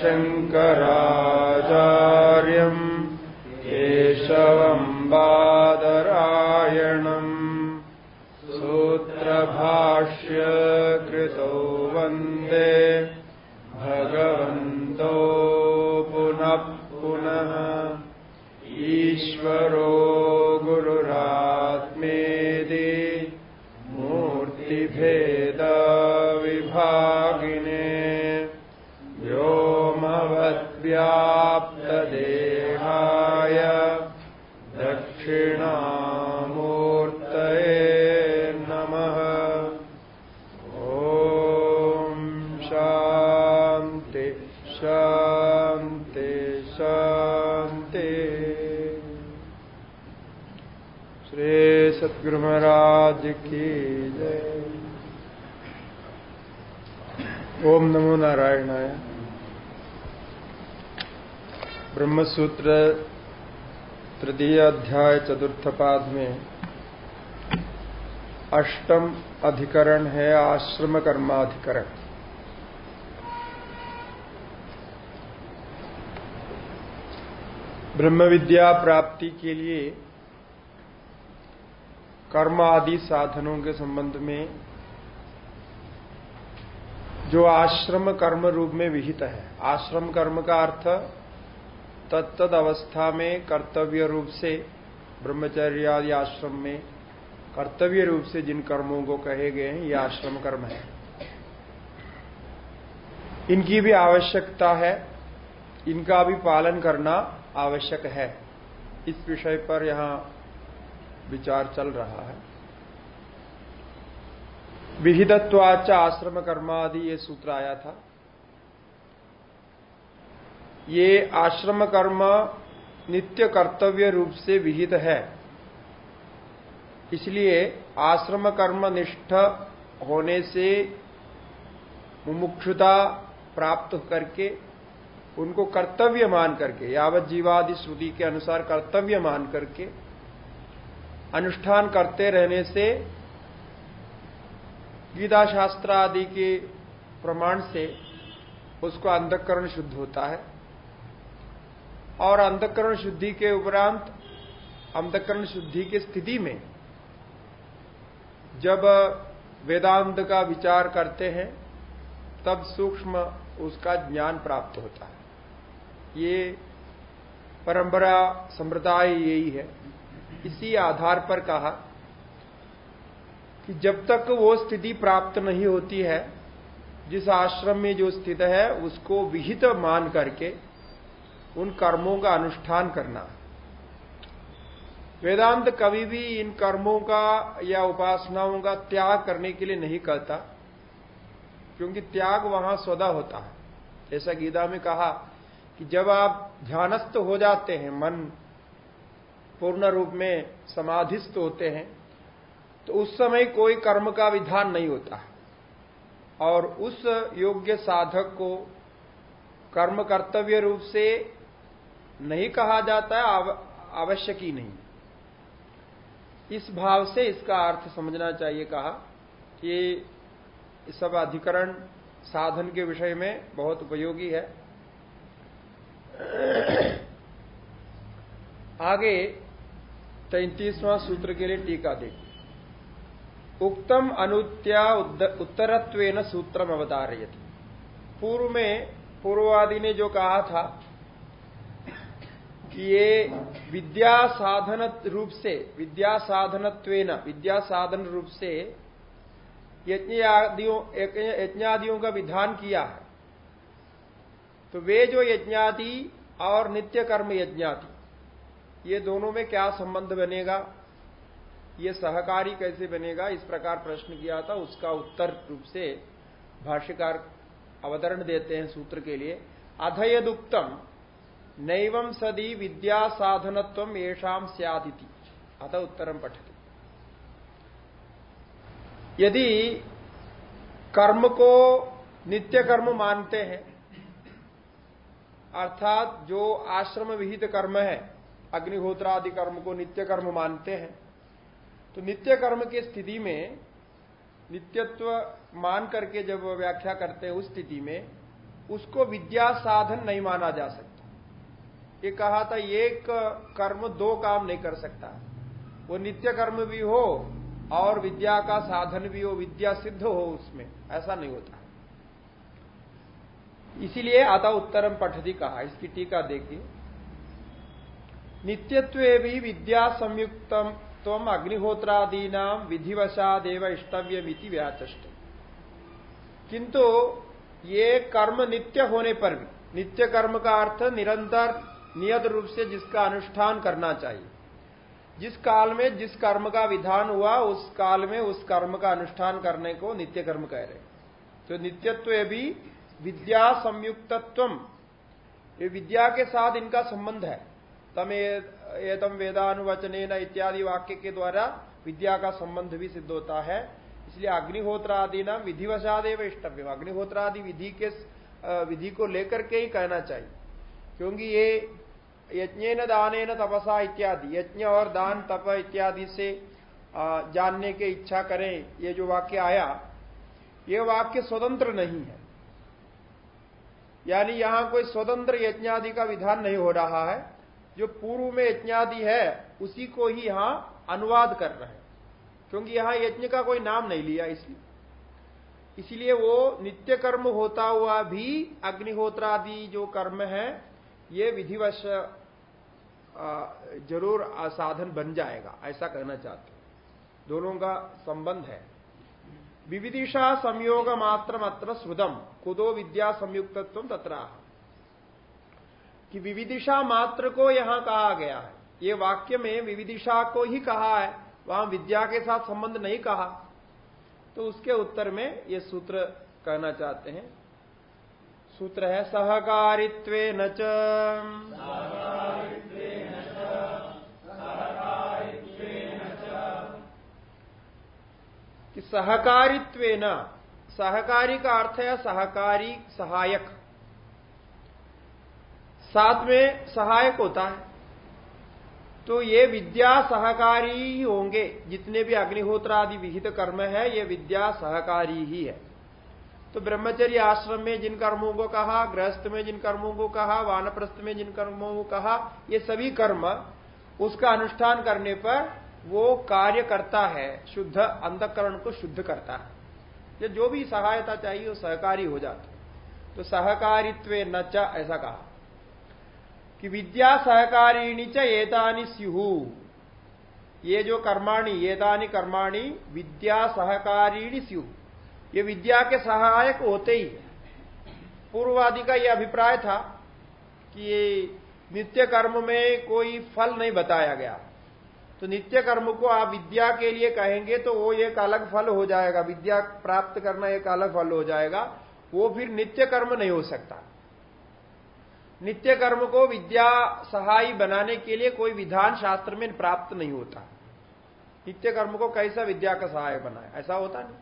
शङ्कराचार्यम् केशवम् बादरायणम् सूत्रभाष्य ब्रह्मसूत्र तृतीय अध्याय, चतुर्थ पाद में, अष्टम अधिकरण है आश्रम कर्माधिकरण। ब्रह्म विद्या प्राप्ति के लिए कर्म आदि साधनों के संबंध में जो आश्रम कर्म रूप में विहित है। आश्रम कर्म का अर्थ तत्त अवस्था में कर्तव्य रूप से ब्रह्मचर्य आदि आश्रम में कर्तव्य रूप से जिन कर्मों को कहे गए हैं, ये आश्रम कर्म है। इनकी भी आवश्यकता है, इनका भी पालन करना आवश्यक है। इस विषय पर यहाँ विचार चल रहा है। विहिदत्वाच आश्रम कर्मादि ये सूत्र आया था। ये आश्रम कर्म नित्य कर्तव्य रूप से विहित है। इसलिए आश्रम कर्म निष्ठ होने से मुमुक्षुता प्राप्त करके, उनको कर्तव्य मान करके, यावत जीवादि श्रुति के अनुसार कर्तव्य मान करके, अनुष्ठान करते रहने से गीता शास्त्र आदि के प्रमाण से उसको अंधकरण शुद्ध होता है। और अंधकरण शुद्धि के उपरांत, अंधकरण शुद्धि की स्थिति में, जब वेदांत का विचार करते हैं, तब सूक्ष्म उसका ज्ञान प्राप्त होता है। ये परंपरा संप्रदाय यही है। इसी आधार पर कहा कि जब तक वो स्थिति प्राप्त नहीं होती है, जिस आश्रम में जो स्थित है, उसको विहित मान करके उन कर्मों का अनुष्ठान करना। वेदांत कभी भी इन कर्मों का या उपासनाओं का त्याग करने के लिए नहीं कहता क्योंकि त्याग वहाँ स्वदा होता है। जैसा गीता में कहा कि जब आप ध्यानस्थ हो जाते हैं, मन पूर्ण रूप में समाधिस्थ होते हैं तो उस समय कोई कर्म का विधान नहीं होता है। और उस योग्य साधक को कर्म कर्तव्य रूप से नहीं कहा जाता है आवश्यक ही नहीं। इस भाव से इसका अर्थ समझना चाहिए कहा कि सब अधिकरण साधन के विषय में बहुत उपयोगी है। आगे तैतीसवां सूत्र के लिए टीका देखिए। उक्तम अनुत्या उत्तरत्वेन सूत्रम अवतारयति। पूर्व में पूर्ववादी ने जो कहा था कि ये विद्या साधन रूप से, विद्या साधनत्वेन, विद्या साधन रूप से यज्ञादियों यज्ञादियों का विधान किया है। तो वे जो यज्ञादि और नित्य कर्म यज्ञादि, ये दोनों में क्या संबंध बनेगा? ये सहकारी कैसे बनेगा? इस प्रकार प्रश्न किया था, उसका उत्तर रूप से भाष्यकार अवतरण देते हैं सूत्र के लिए। अधयदुक्तम नैवं सदी विद्या साधनत्व येषाम सियादिति। अथ उत्तरम पठती। यदि कर्म को नित्य कर्म मानते हैं, अर्थात जो आश्रम विहित कर्म है अग्निहोत्र आदि कर्म को नित्य कर्म मानते हैं तो नित्य कर्म की स्थिति में, नित्यत्व मान करके जब व्याख्या करते हैं उस स्थिति में, उसको विद्या साधन नहीं माना जा सकता। ये कहा था, एक कर्म दो काम नहीं कर सकता। वो नित्य कर्म भी हो और विद्या का साधन भी हो, विद्या सिद्ध हो उसमें, ऐसा नहीं होता। इसीलिए आता उत्तरम पठती कहा, इसकी टीका देखिए। नित्यत्व भी विद्या संयुक्तम तम अग्निहोत्रादीना विधिवशादेव इष्टव्यमिति व्याचष्ट। किंतु ये कर्म नित्य होने पर भी, नित्य कर्म का अर्थ निरंतर नियत रूप से जिसका अनुष्ठान करना चाहिए। जिस काल में जिस कर्म का विधान हुआ, उस काल में उस कर्म का अनुष्ठान करने को नित्य कर्म कह रहे तो नित्यत्व भी विद्या संयुक्तत्व विद्या के साथ इनका संबंध है। तम एतम वेदानुवचन इत्यादि वाक्य के द्वारा विद्या का संबंध भी सिद्ध होता है। इसलिए अग्निहोत्र आदि नाम विधिवशादेव इष्टव्य अग्निहोत्र आदि विधि के विधि को लेकर के ही कहना चाहिए। क्योंकि ये यज्ञ दान तपसा इत्यादि। यज्ञ और दान, तप इत्यादि से जानने के इच्छा करें, ये जो वाक्य आया, ये वाक्य स्वतंत्र नहीं है। यानी यहाँ कोई स्वतंत्र यज्ञादि का विधान नहीं हो रहा है। जो पूर्व में यज्ञादि है, उसी को ही यहाँ अनुवाद कर रहे हैं। क्योंकि यहाँ यज्ञ का कोई नाम नहीं लिया इसलिए। इसलिए वो नित्य कर्म होता हुआ भी अग्निहोत्रादि जो कर्म है ये विधिवश ज़रूर साधन बन जाएगा, ऐसा कहना चाहते दोनों का संबंध है। विविदिशा संयोग मात्र मात्र श्रुदम कुदो विद्या संयुक्तत्व तथा कि विविदिशा मात्र को यहाँ कहा गया है। ये वाक्य में विविदिशा को ही कहा है, वहाँ विद्या के साथ संबंध नहीं कहा। तो उसके उत्तर में ये सूत्र कहना चाहते हैं सूत्र है सहकारित्व न कि सहकारित्व न सहकारी का अर्थ है सहकारी, सहायक। साथ में सहायक होता है। तो ये विद्या सहकारी ही होंगे। जितने भी अग्निहोत्र आदि विहित कर्म है, ये विद्या सहकारी ही है। तो ब्रह्मचर्य आश्रम में जिन कर्मों को कहा, गृहस्थ में जिन कर्मों को कहा, वानप्रस्थ में जिन कर्मों को कहा, ये सभी कर्म उसका अनुष्ठान करने पर वो कार्य करता है, शुद्ध अंधकरण को शुद्ध करता है। जो भी सहायता चाहिए वो सहकारी हो जाता तो सहकारित्व न ऐसा कहा। कि विद्या सहकारिणी च एतानी स्यु। ये जो कर्माणी, एतानी कर्माणी, विद्या सहकारिणी स्यु। ये विद्या के सहायक होते ही पूर्ववादि का यह अभिप्राय था कि नित्य कर्म में कोई फल नहीं बताया गया। तो नित्य कर्म को आप विद्या के लिए कहेंगे तो वो एक अलग फल हो जाएगा। विद्या प्राप्त करना एक अलग फल हो जाएगा। वो फिर नित्य कर्म नहीं हो सकता। नित्य कर्म को विद्या सहाय बनाने के लिए कोई विधान शास्त्र में प्राप्त नहीं होता। नित्य कर्म को कैसा विद्या का सहाय बनाए? ऐसा होता नहीं।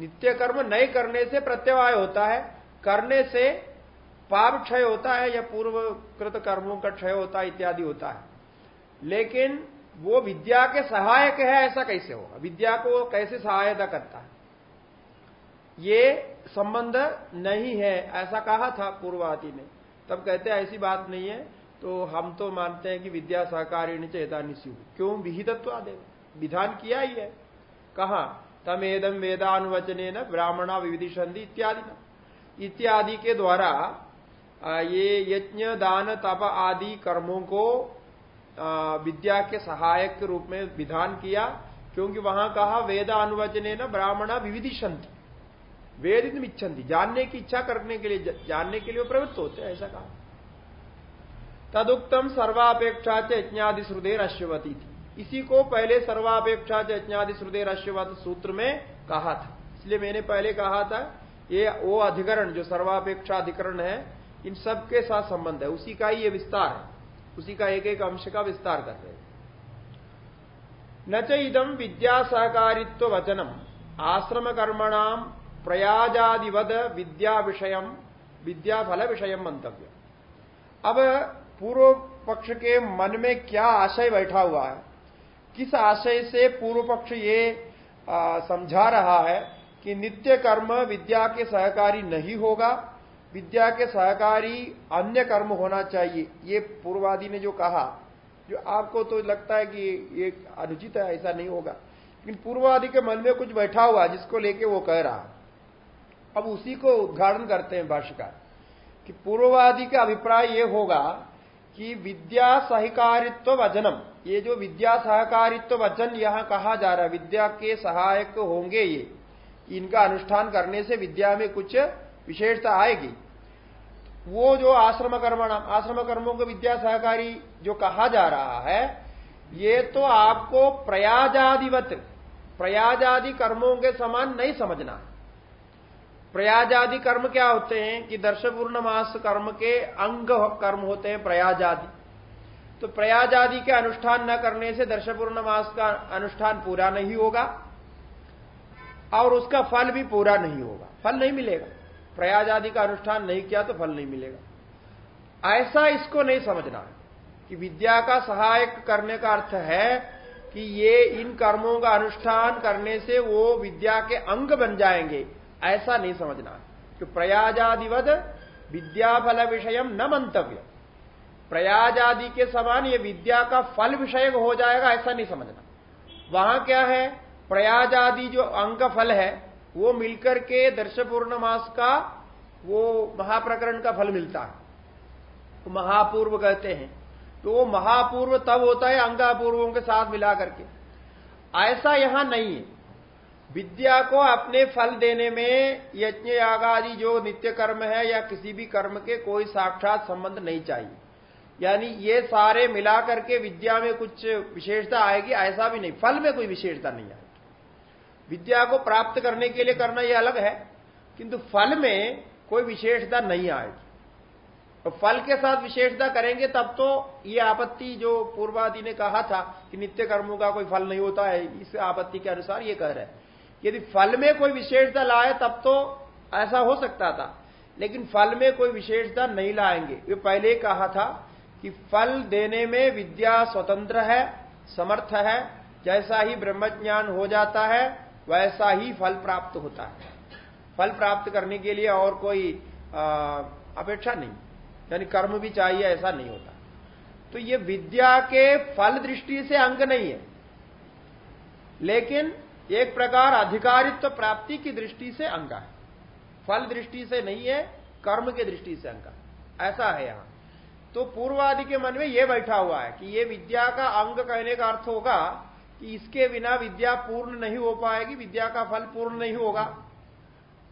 नित्य कर्म नहीं करने से प्रत्यवाय होता है, करने से पाप क्षय होता है या पूर्व कृत कर्मों का क्षय होता है, इत्यादि होता है। लेकिन वो विद्या के सहायक है, ऐसा कैसे होगा? विद्या को कैसे सहायता करता है? ये संबंध नहीं है, ऐसा कहा था पूर्वादि ने। तब कहते हैं, ऐसी बात नहीं है तो हम तो मानते हैं कि विद्या सहकारी चेतानी क्यों? विहितत्व आदे विधान किया ही है। कहा? तम एदम वेदानुवचने न ब्राह्मणा विविधिशंधि इत्यादि। इत्यादि के द्वारा ये यज्ञ, दान, तप आदि कर्मों को विद्या के सहायक के रूप में विधान किया, क्योंकि वहाँ कहा वेदानुवचने न ब्राह्मणा विविधिशंति वेदित इच्छन्ति, जानने की इच्छा करने के लिए जानने के लिए प्रवृत्त होते हैं, ऐसा कहा। तदुक्तम सर्वापेक्षा च यज्ञादि श्रुदेर अश्वती इसी को पहले सर्वापेक्षा यज्ञादि श्रुदेर अश्वत सूत्र में कहा था। इसलिए मैंने पहले कहा था, ये वो अधिकरण जो सर्वापेक्षा अधिकरण है, इन सब के साथ संबंध है। उसी का ही ये विस्तार है। उसी का एक एक अंश का विस्तार कर रहे न च इदम विद्या सहकारित्व वचनम। आश्रम कर्मणाम प्रयाजादिवद विद्या विषय विद्या फल विषय मंतव्य अब पूर्व पक्ष के मन में क्या आशय बैठा हुआ है? किस आशय से पूर्व पक्ष ये समझा रहा है कि नित्य कर्म विद्या के सहकारी नहीं होगा, विद्या के सहकारी अन्य कर्म होना चाहिए, ये पूर्वादि ने जो कहा, जो आपको तो लगता है कि ये अनुचित है, ऐसा नहीं होगा। लेकिन पूर्वादि के मन में कुछ बैठा हुआ जिसको लेके वो कह रहा अब उसी को उद्घाटन करते हैं भाष्यकार, कि पूर्ववादी का अभिप्राय ये होगा कि विद्या सहकारित्व वचनम ये जो विद्या सहकारित्व वचन यहाँ कहा जा रहा है, विद्या के सहायक होंगे ये। इनका अनुष्ठान करने से विद्या में कुछ विशेषता आएगी। वो जो आश्रम कर्म आश्रम कर्मों को विद्या सहकारी जो कहा जा रहा है, ये तो आपको प्रयाजादिवत, प्रयाजादि कर्मों के समान नहीं समझना। प्रयाजादि कर्म क्या होते हैं कि दर्श पूर्णमास कर्म के अंग कर्म होते हैं, प्रयाजादि। तो प्रयाज आदि के अनुष्ठान न करने से दर्श पूर्णमास का अनुष्ठान पूरा नहीं होगा और उसका फल भी पूरा नहीं होगा। फल नहीं मिलेगा। प्रयाज आदि का अनुष्ठान नहीं किया तो फल नहीं मिलेगा। ऐसा इसको नहीं समझना कि विद्या का सहायक करने का अर्थ है कि ये इन कर्मों का अनुष्ठान करने से वो विद्या के अंग बन जाएँगे। ऐसा नहीं समझना कि प्रयाजादिवद विद्या फल विषय न मंतव्य प्रयाज आदि के समान ये विद्या का फल विषय हो जाएगा, ऐसा नहीं समझना। वहाँ क्या है? प्रयाज आदि जो अंग फल है, वो मिलकर के दर्श पूर्णमास का, वो महाप्रकरण का फल मिलता है। तो महापूर्व कहते हैं। तो वो महापूर्व तब होता है अंगापूर्वों के साथ मिला करके। ऐसा यहाँ नहीं है। विद्या को अपने फल देने में यज्ञ याग आदि जो नित्य कर्म है या किसी भी कर्म के कोई साक्षात संबंध नहीं चाहिए। यानी ये सारे मिला करके विद्या में कुछ विशेषता आएगी, ऐसा भी नहीं। फल में कोई विशेषता नहीं आएगी विद्या को प्राप्त करने के लिए करना यह अलग है, किंतु फल में कोई विशेषता नहीं आएगी। तो फल के साथ विशेषता करेंगे, तब तो ये आपत्ति जो पूर्वादि ने कहा था कि नित्य कर्मों का कोई फल नहीं होता है, इस आपत्ति के अनुसार ये कह रहे हैं। यदि फल में कोई विशेषता लाए, तब तो ऐसा हो सकता था, लेकिन फल में कोई विशेषता नहीं लाएँगे। ये पहले कहा था कि फल देने में विद्या स्वतंत्र है, समर्थ है, जैसा ही ब्रह्मज्ञान हो जाता है, वैसा ही फल प्राप्त होता है। फल प्राप्त करने के लिए और कोई अपेक्षा नहीं। यानी कर्म भी चाहिए, ऐसा नहीं होता। तो ये विद्या के फल दृष्टि से अंग नहीं है। लेकिन एक प्रकार अधिकारित्व प्राप्ति की दृष्टि से अंग है। फल दृष्टि से नहीं है, कर्म के दृष्टि से अंग ऐसा है यहाँ। तो पूर्वादि के मन में यह बैठा हुआ है कि ये विद्या का अंग कहने का अर्थ होगा कि इसके बिना विद्या पूर्ण नहीं हो पाएगी, विद्या का फल पूर्ण नहीं होगा।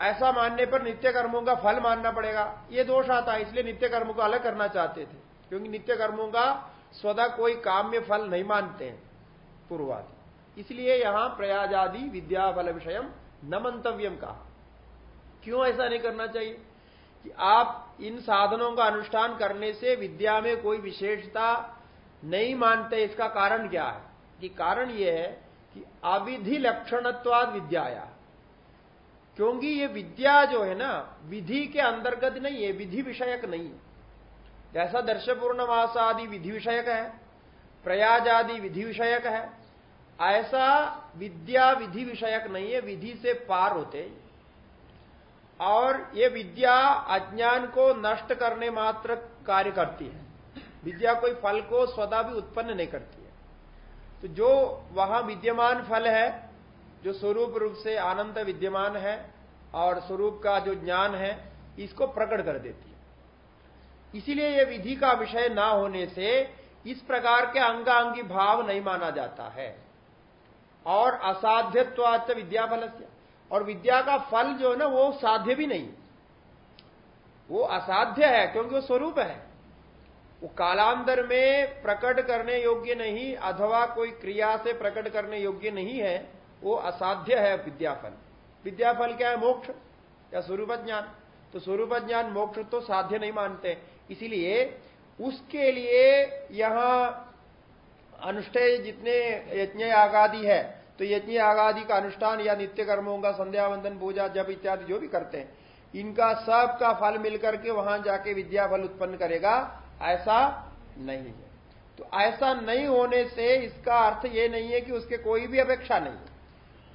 ऐसा मानने पर नित्य कर्मों का फल मानना पड़ेगा। ये दोष आता है, इसलिए नित्य कर्मों को अलग करना चाहते थे, क्योंकि नित्य कर्मों का स्वदा कोई काम में फल नहीं मानते हैं पूर्वादि। इसलिए यहाँ प्रयाजादि विद्या फल विषय न मंतव्यम कहा। क्यों ऐसा नहीं करना चाहिए? कि आप इन साधनों का अनुष्ठान करने से विद्या में कोई विशेषता नहीं मानते, इसका कारण क्या है? कि कारण यह है कि अविधि लक्षणत्वाद विद्याया। क्योंकि ये विद्या जो है ना, विधि के अंतर्गत नहीं है, विधि विषयक नहीं है। जैसा दर्श पूर्णमास आदि विधि विषयक है प्रयाज आदि विधि विषयक है, ऐसा विद्या विधि विषयक नहीं है, विधि से पार होते और ये विद्या अज्ञान को नष्ट करने मात्र कार्य करती है। विद्या कोई फल को स्वदा भी उत्पन्न नहीं करती है। तो जो वहाँ विद्यमान फल है, जो स्वरूप रूप से आनंद विद्यमान है और स्वरूप का जो ज्ञान है, इसको प्रकट कर देती है। इसीलिए यह विधि का विषय ना होने से इस प्रकार के अंगांगी भाव नहीं माना जाता है। और असाध्यत्वाच विद्या फल से और विद्या का फल जो है ना, वो साध्य भी नहीं। वो असाध्य है, क्योंकि वो स्वरूप है। वो कालांतर में प्रकट करने योग्य नहीं, अथवा कोई क्रिया से प्रकट करने योग्य नहीं है, वो असाध्य है विद्याफल। विद्याफल क्या है? मोक्ष या स्वरूप ज्ञान। तो स्वरूप ज्ञान मोक्ष तो साध्य नहीं मानते। इसीलिए उसके लिए यहाँ अनुष्ठेय जितने यज्ञ आगादि है तो यज्ञ आगादि का अनुष्ठान या नित्य कर्मों का संध्या वंदन पूजा जब इत्यादि जो भी करते हैं, इनका सब का फल मिलकर के वहाँ जाके विद्या फल उत्पन्न करेगा, ऐसा नहीं है। तो ऐसा नहीं होने से इसका अर्थ ये नहीं है कि उसके कोई भी अपेक्षा नहीं है।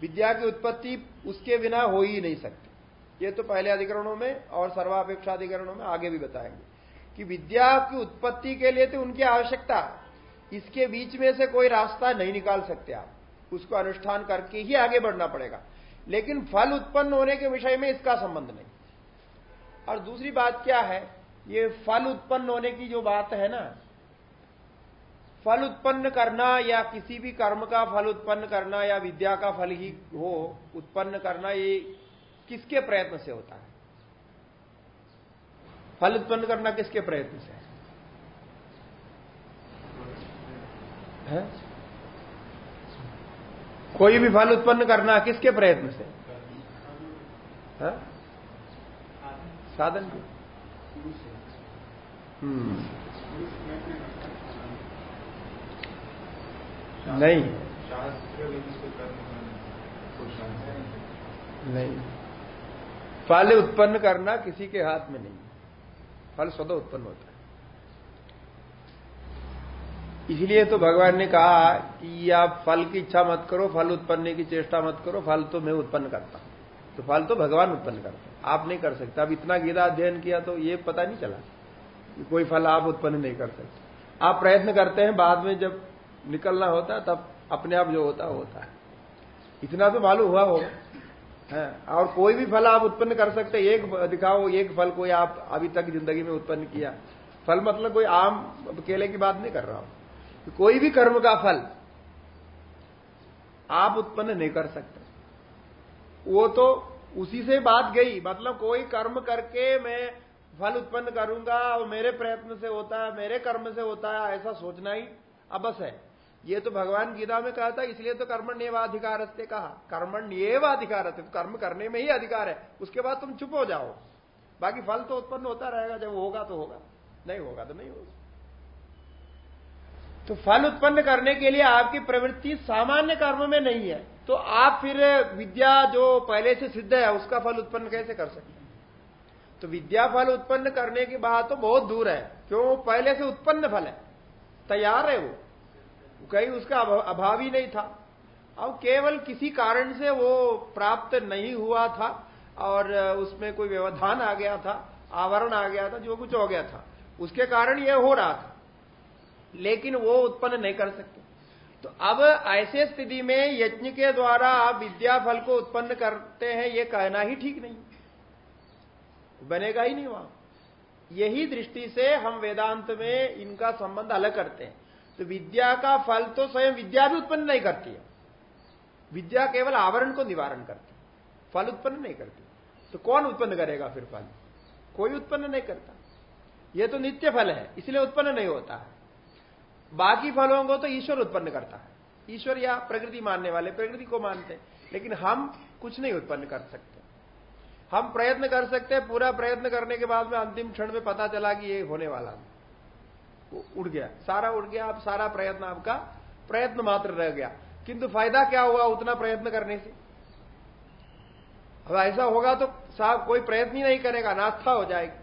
विद्या की उत्पत्ति उसके बिना हो ही नहीं सकती। ये तो पहले अधिकरणों में और सर्वापेक्षा अधिकरणों में आगे भी बताएँगे कि विद्या की उत्पत्ति के लिए तो उनकी आवश्यकता इसके बीच में से कोई रास्ता नहीं निकाल सकते आप। उसको अनुष्ठान करके ही आगे बढ़ना पड़ेगा। लेकिन फल उत्पन्न होने के विषय में इसका संबंध नहीं। और दूसरी बात क्या है? ये फल उत्पन्न होने की जो बात है ना, फल उत्पन्न करना या किसी भी कर्म का फल उत्पन्न करना या विद्या का फल ही हो, उत्पन्न करना ये किसके प्रयत्न से होता है? फल उत्पन्न करना किसके प्रयत्न से है? कोई भी फल उत्पन्न करना किसके प्रयत्न से? है? साधन के। हम्म। नहीं। नहीं। फल उत्पन्न करना किसी के हाथ में नहीं। फल स्वतः उत्पन्न होता है इसलिए तो भगवान ने कहा कि आप फल की इच्छा मत करो, फल उत्पन्न की चेष्टा मत करो, फल तो मैं उत्पन्न करता हूँ। तो फल तो भगवान उत्पन्न करता आप नहीं कर सकते। अब इतना गीता अध्ययन किया तो ये पता नहीं चला कि कोई फल आप उत्पन्न नहीं कर सकते। आप प्रयत्न करते हैं, बाद में जब निकलना होता है, तब अपने आप जो होता होता है। इतना तो मालूम हुआ होगा है, और कोई भी फल आप उत्पन्न कर सकते एक दिखाओ, एक फल कोई आप अभी तक ज़िंदगी में उत्पन्न किया। फल मतलब कोई आम, केले की बात नहीं कर रहा हूँ। कोई भी कर्म का फल आप उत्पन्न नहीं कर सकते। वो तो उसी से बात गई मतलब कोई कर्म करके मैं फल उत्पन्न करूँगा और मेरे प्रयत्न से होता है, मेरे कर्म से होता है, ऐसा सोचना ही अबस है। ये तो भगवान गीता में कहा था, इसलिए तो कर्मण्यवाधिकार से कहा। कर्मण्यवाधिकार कर्म करने में ही अधिकार है, उसके बाद तुम चुप हो जाओ। बाकी फल तो उत्पन्न होता रहेगा, जब होगा तो होगा, नहीं होगा तो नहीं होगा। तो फल उत्पन्न करने के लिए आपकी प्रवृत्ति सामान्य कर्म में नहीं है। तो आप फिर विद्या जो पहले से सिद्ध है, उसका फल उत्पन्न कैसे कर सकते हैं? तो विद्या फल उत्पन्न करने की बात तो बहुत दूर है। क्यों? वो पहले से उत्पन्न फल है। तैयार है वो। कहीं उसका अभाव ही नहीं था। अब केवल किसी कारण से वो प्राप्त नहीं हुआ था और उसमें कोई व्यवधान आ गया था, आवरण आ गया था, जो कुछ हो गया था। उसके कारण यह हो रहा था। लेकिन वो उत्पन्न नहीं कर सकते। तो अब ऐसे स्थिति में यज्ञ के द्वारा आप विद्या फल को उत्पन्न करते हैं, ये कहना ही ठीक नहीं। बनेगा ही नहीं वहाँ। यही दृष्टि से हम वेदांत में इनका संबंध अलग करते हैं। तो विद्या का फल तो स्वयं विद्या भी उत्पन्न नहीं करती है। विद्या केवल आवरण को निवारण करती फल उत्पन्न नहीं करती। तो कौन उत्पन्न करेगा फिर फल? कोई उत्पन्न नहीं करता। यह तो नित्य फल है, इसलिए उत्पन्न नहीं होता है। बाकी फलों को तो ईश्वर उत्पन्न करता है। ईश्वर या प्रकृति मानने वाले, प्रकृति को मानते हैं, लेकिन हम कुछ नहीं उत्पन्न कर सकते। हम प्रयत्न कर सकते हैं, पूरा प्रयत्न करने के बाद में अंतिम क्षण में पता चला कि ये होने वाला उड़ गया, सारा उड़ गया, अब सारा प्रयत्न आपका, प्रयत्न मात्र रह गया। किंतु फ़ायदा क्या हुआ उतना प्रयत्न करने से? अब ऐसा होगा तो साहब कोई प्रयत्न ही नहीं करेगा, नास्था हो जाएगी।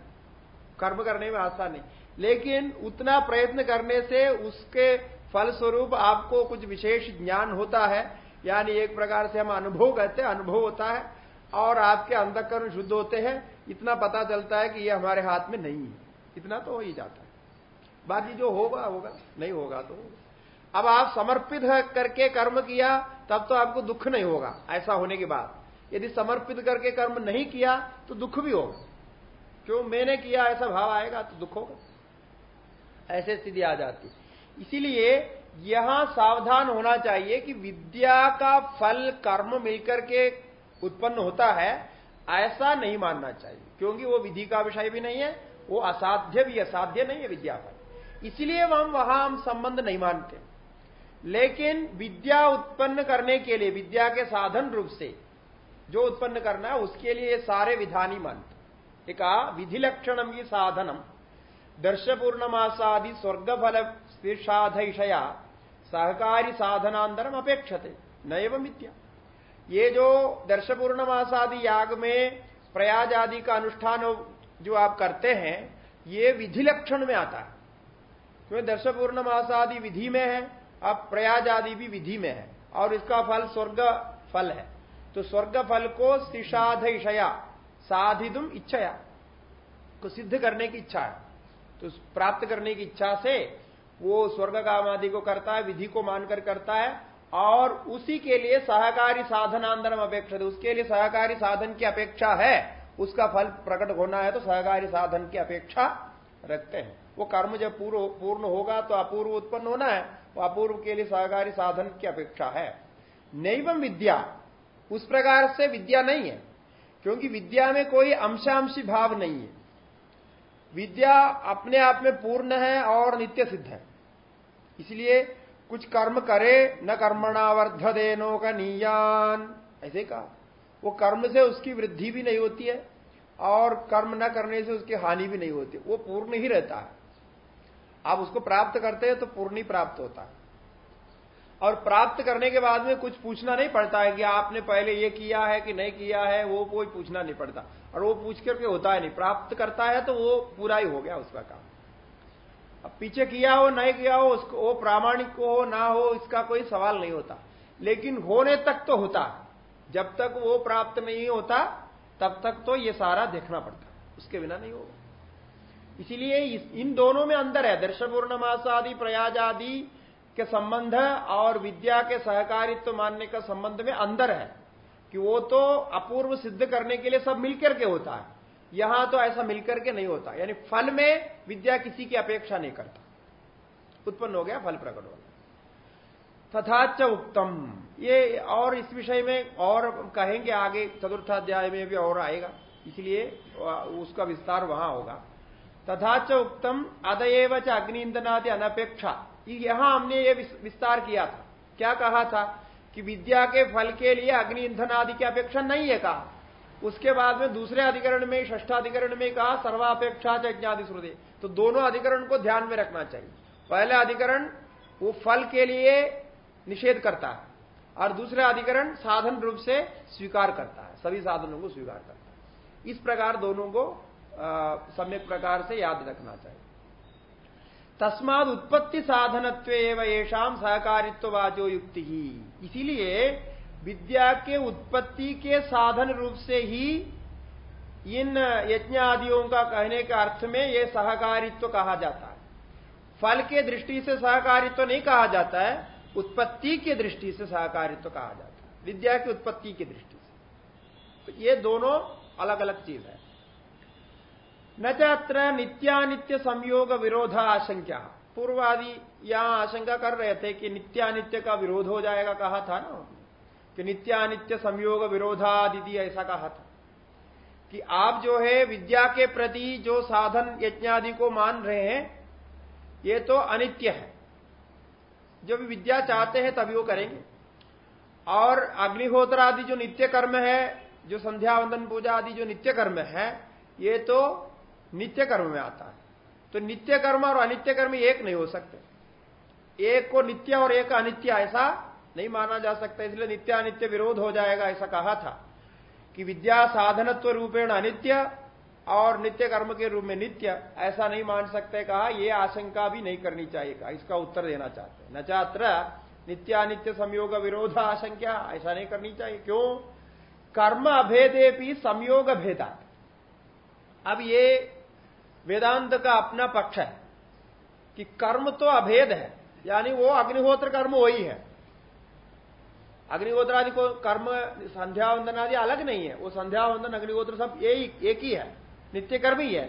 कर्म करने में आस्था नहीं। लेकिन उतना प्रयत्न करने से उसके फलस्वरूप आपको कुछ विशेष ज्ञान होता है। यानी एक प्रकार से हम अनुभव कहते हैं, अनुभव होता है और आपके अंधकरण शुद्ध होते हैं। इतना पता चलता है कि ये हमारे हाथ में नहीं है। इतना तो हो ही जाता है। बाकी जो होगा होगा। नहीं होगा तो। अब आप समर्पित करके कर्म किया, तब तो आपको दुख नहीं होगा, ऐसा होने के बाद। यदि समर्पित करके कर्म नहीं किया तो दुख भी होगा। क्यों? मैंने किया, ऐसा भाव आएगा तो दुख होगा। ऐसे स्थिति आ जाती इसीलिए यहाँ सावधान होना चाहिए कि विद्या का फल कर्म मिलकर के उत्पन्न होता है, ऐसा नहीं मानना चाहिए। क्योंकि वो विधि का विषय भी नहीं है, वो असाध्य भी, असाध्य नहीं है विद्या फल इसलिए हम वहाँ हम संबंध नहीं मानते। लेकिन विद्या उत्पन्न करने के लिए, विद्या के साधन रूप से जो उत्पन्न करना है, उसके लिए सारे विधान मानते विधि लक्षणम की साधनम। दर्श पूर्णमासादि स्वर्ग फल सहकारी साधनांतरम अपेक्षते नैव मिथ्या ये जो दर्श पूर्णमासादि याग में प्रयाज आदि का अनुष्ठान जो आप करते हैं, ये विधि लक्षण में आता है। क्योंकि दर्श पूर्णमासादि विधि में है, अब प्रयाज आदि भी विधि में है, और इसका फल स्वर्ग फल है। तो स्वर्ग फल को सिषाध साधितुम इच्छया, को सिद्ध करने की इच्छा है। तो प्राप्त करने की इच्छा से वो स्वर्ग काम आदि को करता है, विधि को मानकर करता है, और उसी के लिए सहकारी साधनांतरम अपेक्षा उसके लिए सहकारी साधन की अपेक्षा है, उसका फल प्रकट होना है तो सहकारी साधन की अपेक्षा रखते हैं। वो कर्म जब पूर्ण पूर्ण होगा तो अपूर्व उत्पन्न होना है वो अपूर्व के लिए सहकारी साधन की अपेक्षा है। नैवम विद्या, उस प्रकार से विद्या नहीं है, क्योंकि विद्या में कोई अंशांशी भाव नहीं है। विद्या अपने आप में पूर्ण है और नित्य सिद्ध है। इसलिए कुछ कर्म करे, न कर्मणावर्ध देनो का नियान ऐसे कहा। वो कर्म से उसकी वृद्धि भी नहीं होती है और कर्म न करने से उसकी हानि भी नहीं होती। वो पूर्ण ही रहता है। आप उसको प्राप्त करते हैं तो पूर्ण ही प्राप्त होता है। और प्राप्त करने के बाद में कुछ पूछना नहीं पड़ता है कि आपने पहले ये किया है कि नहीं किया है, वो कोई पूछना नहीं पड़ता। और वो पूछ करके होता है नहीं। प्राप्त करता है तो वो पूरा ही हो गया उसका काम। अब पीछे किया हो, नहीं किया हो, उसको वो प्रामाणिक हो, ना हो, इसका कोई सवाल नहीं होता। लेकिन होने तक तो होता जब तक वो प्राप्त नहीं होता, तब तक तो ये सारा देखना पड़ता उसके बिना नहीं होगा। इसीलिए इन दोनों में अंदर है। दर्श पूर्णमास आदि प्रयाज आदि के संबंध और विद्या के सहकारित्व मानने का संबंध में अंदर है कि वो तो अपूर्व सिद्ध करने के लिए सब मिलकर के होता है। यहाँ तो ऐसा मिलकर के नहीं होता। यानी फल में विद्या किसी की अपेक्षा नहीं करता। उत्पन्न हो गया, फल प्रकट हो होगा तथाच उत्तम ये और इस विषय में और कहेंगे आगे, चतुर्थाध्याय में भी और आएगा। इसलिए उसका विस्तार वहाँ होगा। तथाच उत्तम अदयव च अग्नि ईंधनादि अनपेक्षा। यहाँ हमने ये विस्तार किया था। क्या कहा था? कि विद्या के फल के लिए अग्नि ईंधन आदि की अपेक्षा नहीं है कहा। उसके बाद में दूसरे अधिकरण में ष्ठाधिकरण में कहा, सर्वापेक्षा चज्ञादि श्रुदे तो दोनों अधिकरण को ध्यान में रखना चाहिए। पहले अधिकरण वो फल के लिए निषेध करता है, और दूसरा अधिकरण साधन रूप से स्वीकार करता है। सभी साधनों को स्वीकार करता है। इस प्रकार दोनों को सम्यक प्रकार से याद रखना चाहिए। तस्माद उत्पत्ति साधनत्व एवं सहकारित्ववाचो युक्ति। ही इसीलिए विद्या के उत्पत्ति के साधन रूप से ही इन यज्ञ आदियों का कहने के अर्थ में यह सहकारित्व कहा जाता है। फल के दृष्टि से सहकारित्व नहीं कहा जाता है, उत्पत्ति की दृष्टि से सहकारित्व कहा जाता है। विद्या की उत्पत्ति की दृष्टि से। तो ये दोनों अलग अलग चीज़ है। न चात्र नित्यानित्य संयोग विरोध आशंका पूर्वादि यहाँ आशंका कर रहे थे कि नित्यानित्य का विरोध हो जाएगा कहा था ना कि नित्यानित्य संयोग विरोधादि ऐसा कहा था। कि आप जो है विद्या के प्रति जो साधन यज्ञादि को मान रहे हैं, ये तो अनित्य है। जब विद्या चाहते हैं तभी वो करेंगे। और अग्निहोत्र आदि जो नित्य कर्म है, जो संध्या वंदन पूजा आदि जो नित्य कर्म है, ये तो नित्य कर्म में आता है। तो नित्य कर्म और अनित्य कर्म एक नहीं हो सकते। एक को नित्य और एक अनित्य ऐसा नहीं माना जा सकता, इसलिए नित्य अनित्य विरोध हो जाएगा, ऐसा कहा था कि विद्या साधनत्व रूपेण अनित्य और नित्य कर्म के रूप में नित्य ऐसा नहीं मान सकते, कहा यह आशंका भी नहीं करनी चाहिए इसका उत्तर देना चाहते न चात्र नित्यानित्य संयोग विरोध आशंका, ऐसा नहीं करनी चाहिए। क्यों? कर्म अभेदे भी संयोग भेदा अब ये वेदांत का अपना पक्ष है कि कर्म तो अभेद है, यानी वो अग्निहोत्र कर्म वही है। अग्निहोत्र आदि को कर्म, संध्या, वंदन आदि अलग नहीं है। वो संध्या, वंदन, अग्निहोत्र सब यही, एक ही है, नित्य कर्म ही है।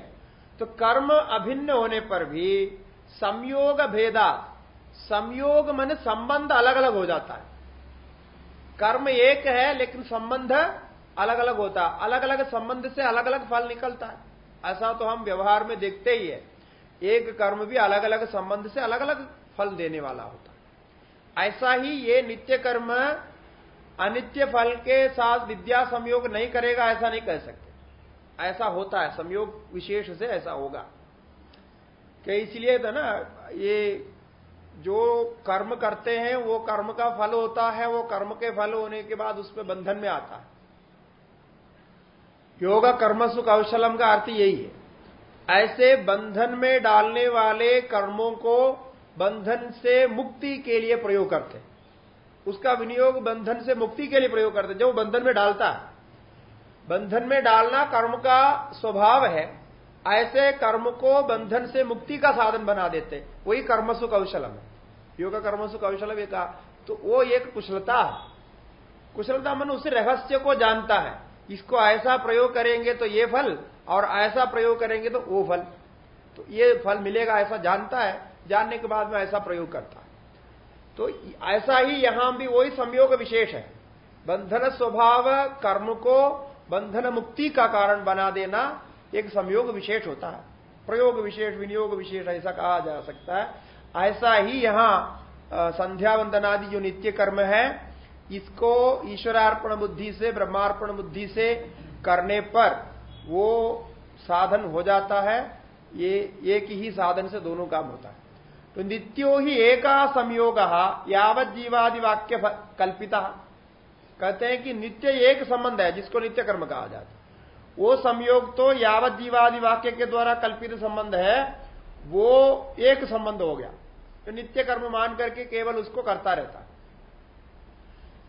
तो कर्म अभिन्न होने पर भी संयोग भेदा संयोग मन संबंध अलग अलग हो जाता है। कर्म एक है, लेकिन संबंध अलग अलग होता है। अलग अलग संबंध से अलग अलग फल निकलता है। ऐसा तो हम व्यवहार में देखते ही है। एक कर्म भी अलग अलग संबंध से अलग अलग फल देने वाला होता ऐसा ही ये नित्य कर्म अनित्य फल के साथ विद्या संयोग नहीं करेगा, ऐसा नहीं कह सकते। ऐसा होता है, संयोग विशेष से ऐसा होगा। कि इसलिए था ना, ये जो कर्म करते हैं, वो कर्म का फल होता है, वो कर्म के फल होने के बाद उसमें बंधन में आता है। योगा कर्मसु कौशलम का अर्थ यही है। ऐसे बंधन में डालने वाले कर्मों को बंधन से मुक्ति के लिए प्रयोग करते उसका विनियोग बंधन से मुक्ति के लिए प्रयोग करते जो बंधन में डालता है। बंधन में डालना कर्म का स्वभाव है। ऐसे कर्म को बंधन से मुक्ति का साधन बना देते वही कर्मसु कौशलम है। योग कर्मसु कौशलम एक तो वो एक कुशलता है। कुशलता मन उस रहस्य को जानता है। इसको ऐसा प्रयोग करेंगे तो ये फल, और ऐसा प्रयोग करेंगे तो वो फल। तो ये फल मिलेगा, ऐसा जानता है, जानने के बाद में ऐसा प्रयोग करता है। तो ऐसा ही यहाँ भी वही संयोग विशेष है। बंधन स्वभाव कर्म को बंधन मुक्ति का कारण बना देना एक संयोग विशेष होता है। प्रयोग विशेष, विनियोग विशेष ऐसा कहा जा सकता है। ऐसा ही यहाँ संध्या वंदनादि जो नित्य कर्म है इसको ईश्वरार्पण बुद्धि से, ब्रह्मार्पण बुद्धि से करने पर वो साधन हो जाता है। ये एक ही साधन से दोनों काम होता है। तो नित्यो ही एका संयोग, यावत जीवादि वाक्य कल्पिता। कहते हैं कि नित्य एक संबंध है, जिसको नित्य कर्म कहा जाता है। वो संयोग तो यावत जीवादि वाक्य के द्वारा कल्पित संबंध है, वो एक संबंध हो गया। तो नित्य कर्म मान करके केवल उसको करता रहता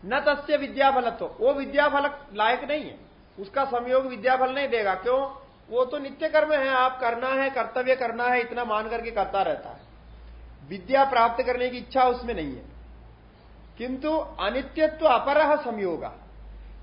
न तस्य विद्याफल तो वो विद्याफल लायक नहीं है। उसका संयोग विद्याफल नहीं देगा। क्यों? वो तो नित्य कर्म है। आप करना है, कर्तव्य करना है, इतना मान करके करता रहता है। विद्या प्राप्त करने की इच्छा उसमें नहीं है। किंतु अनित्यत्व अपरह संयोग।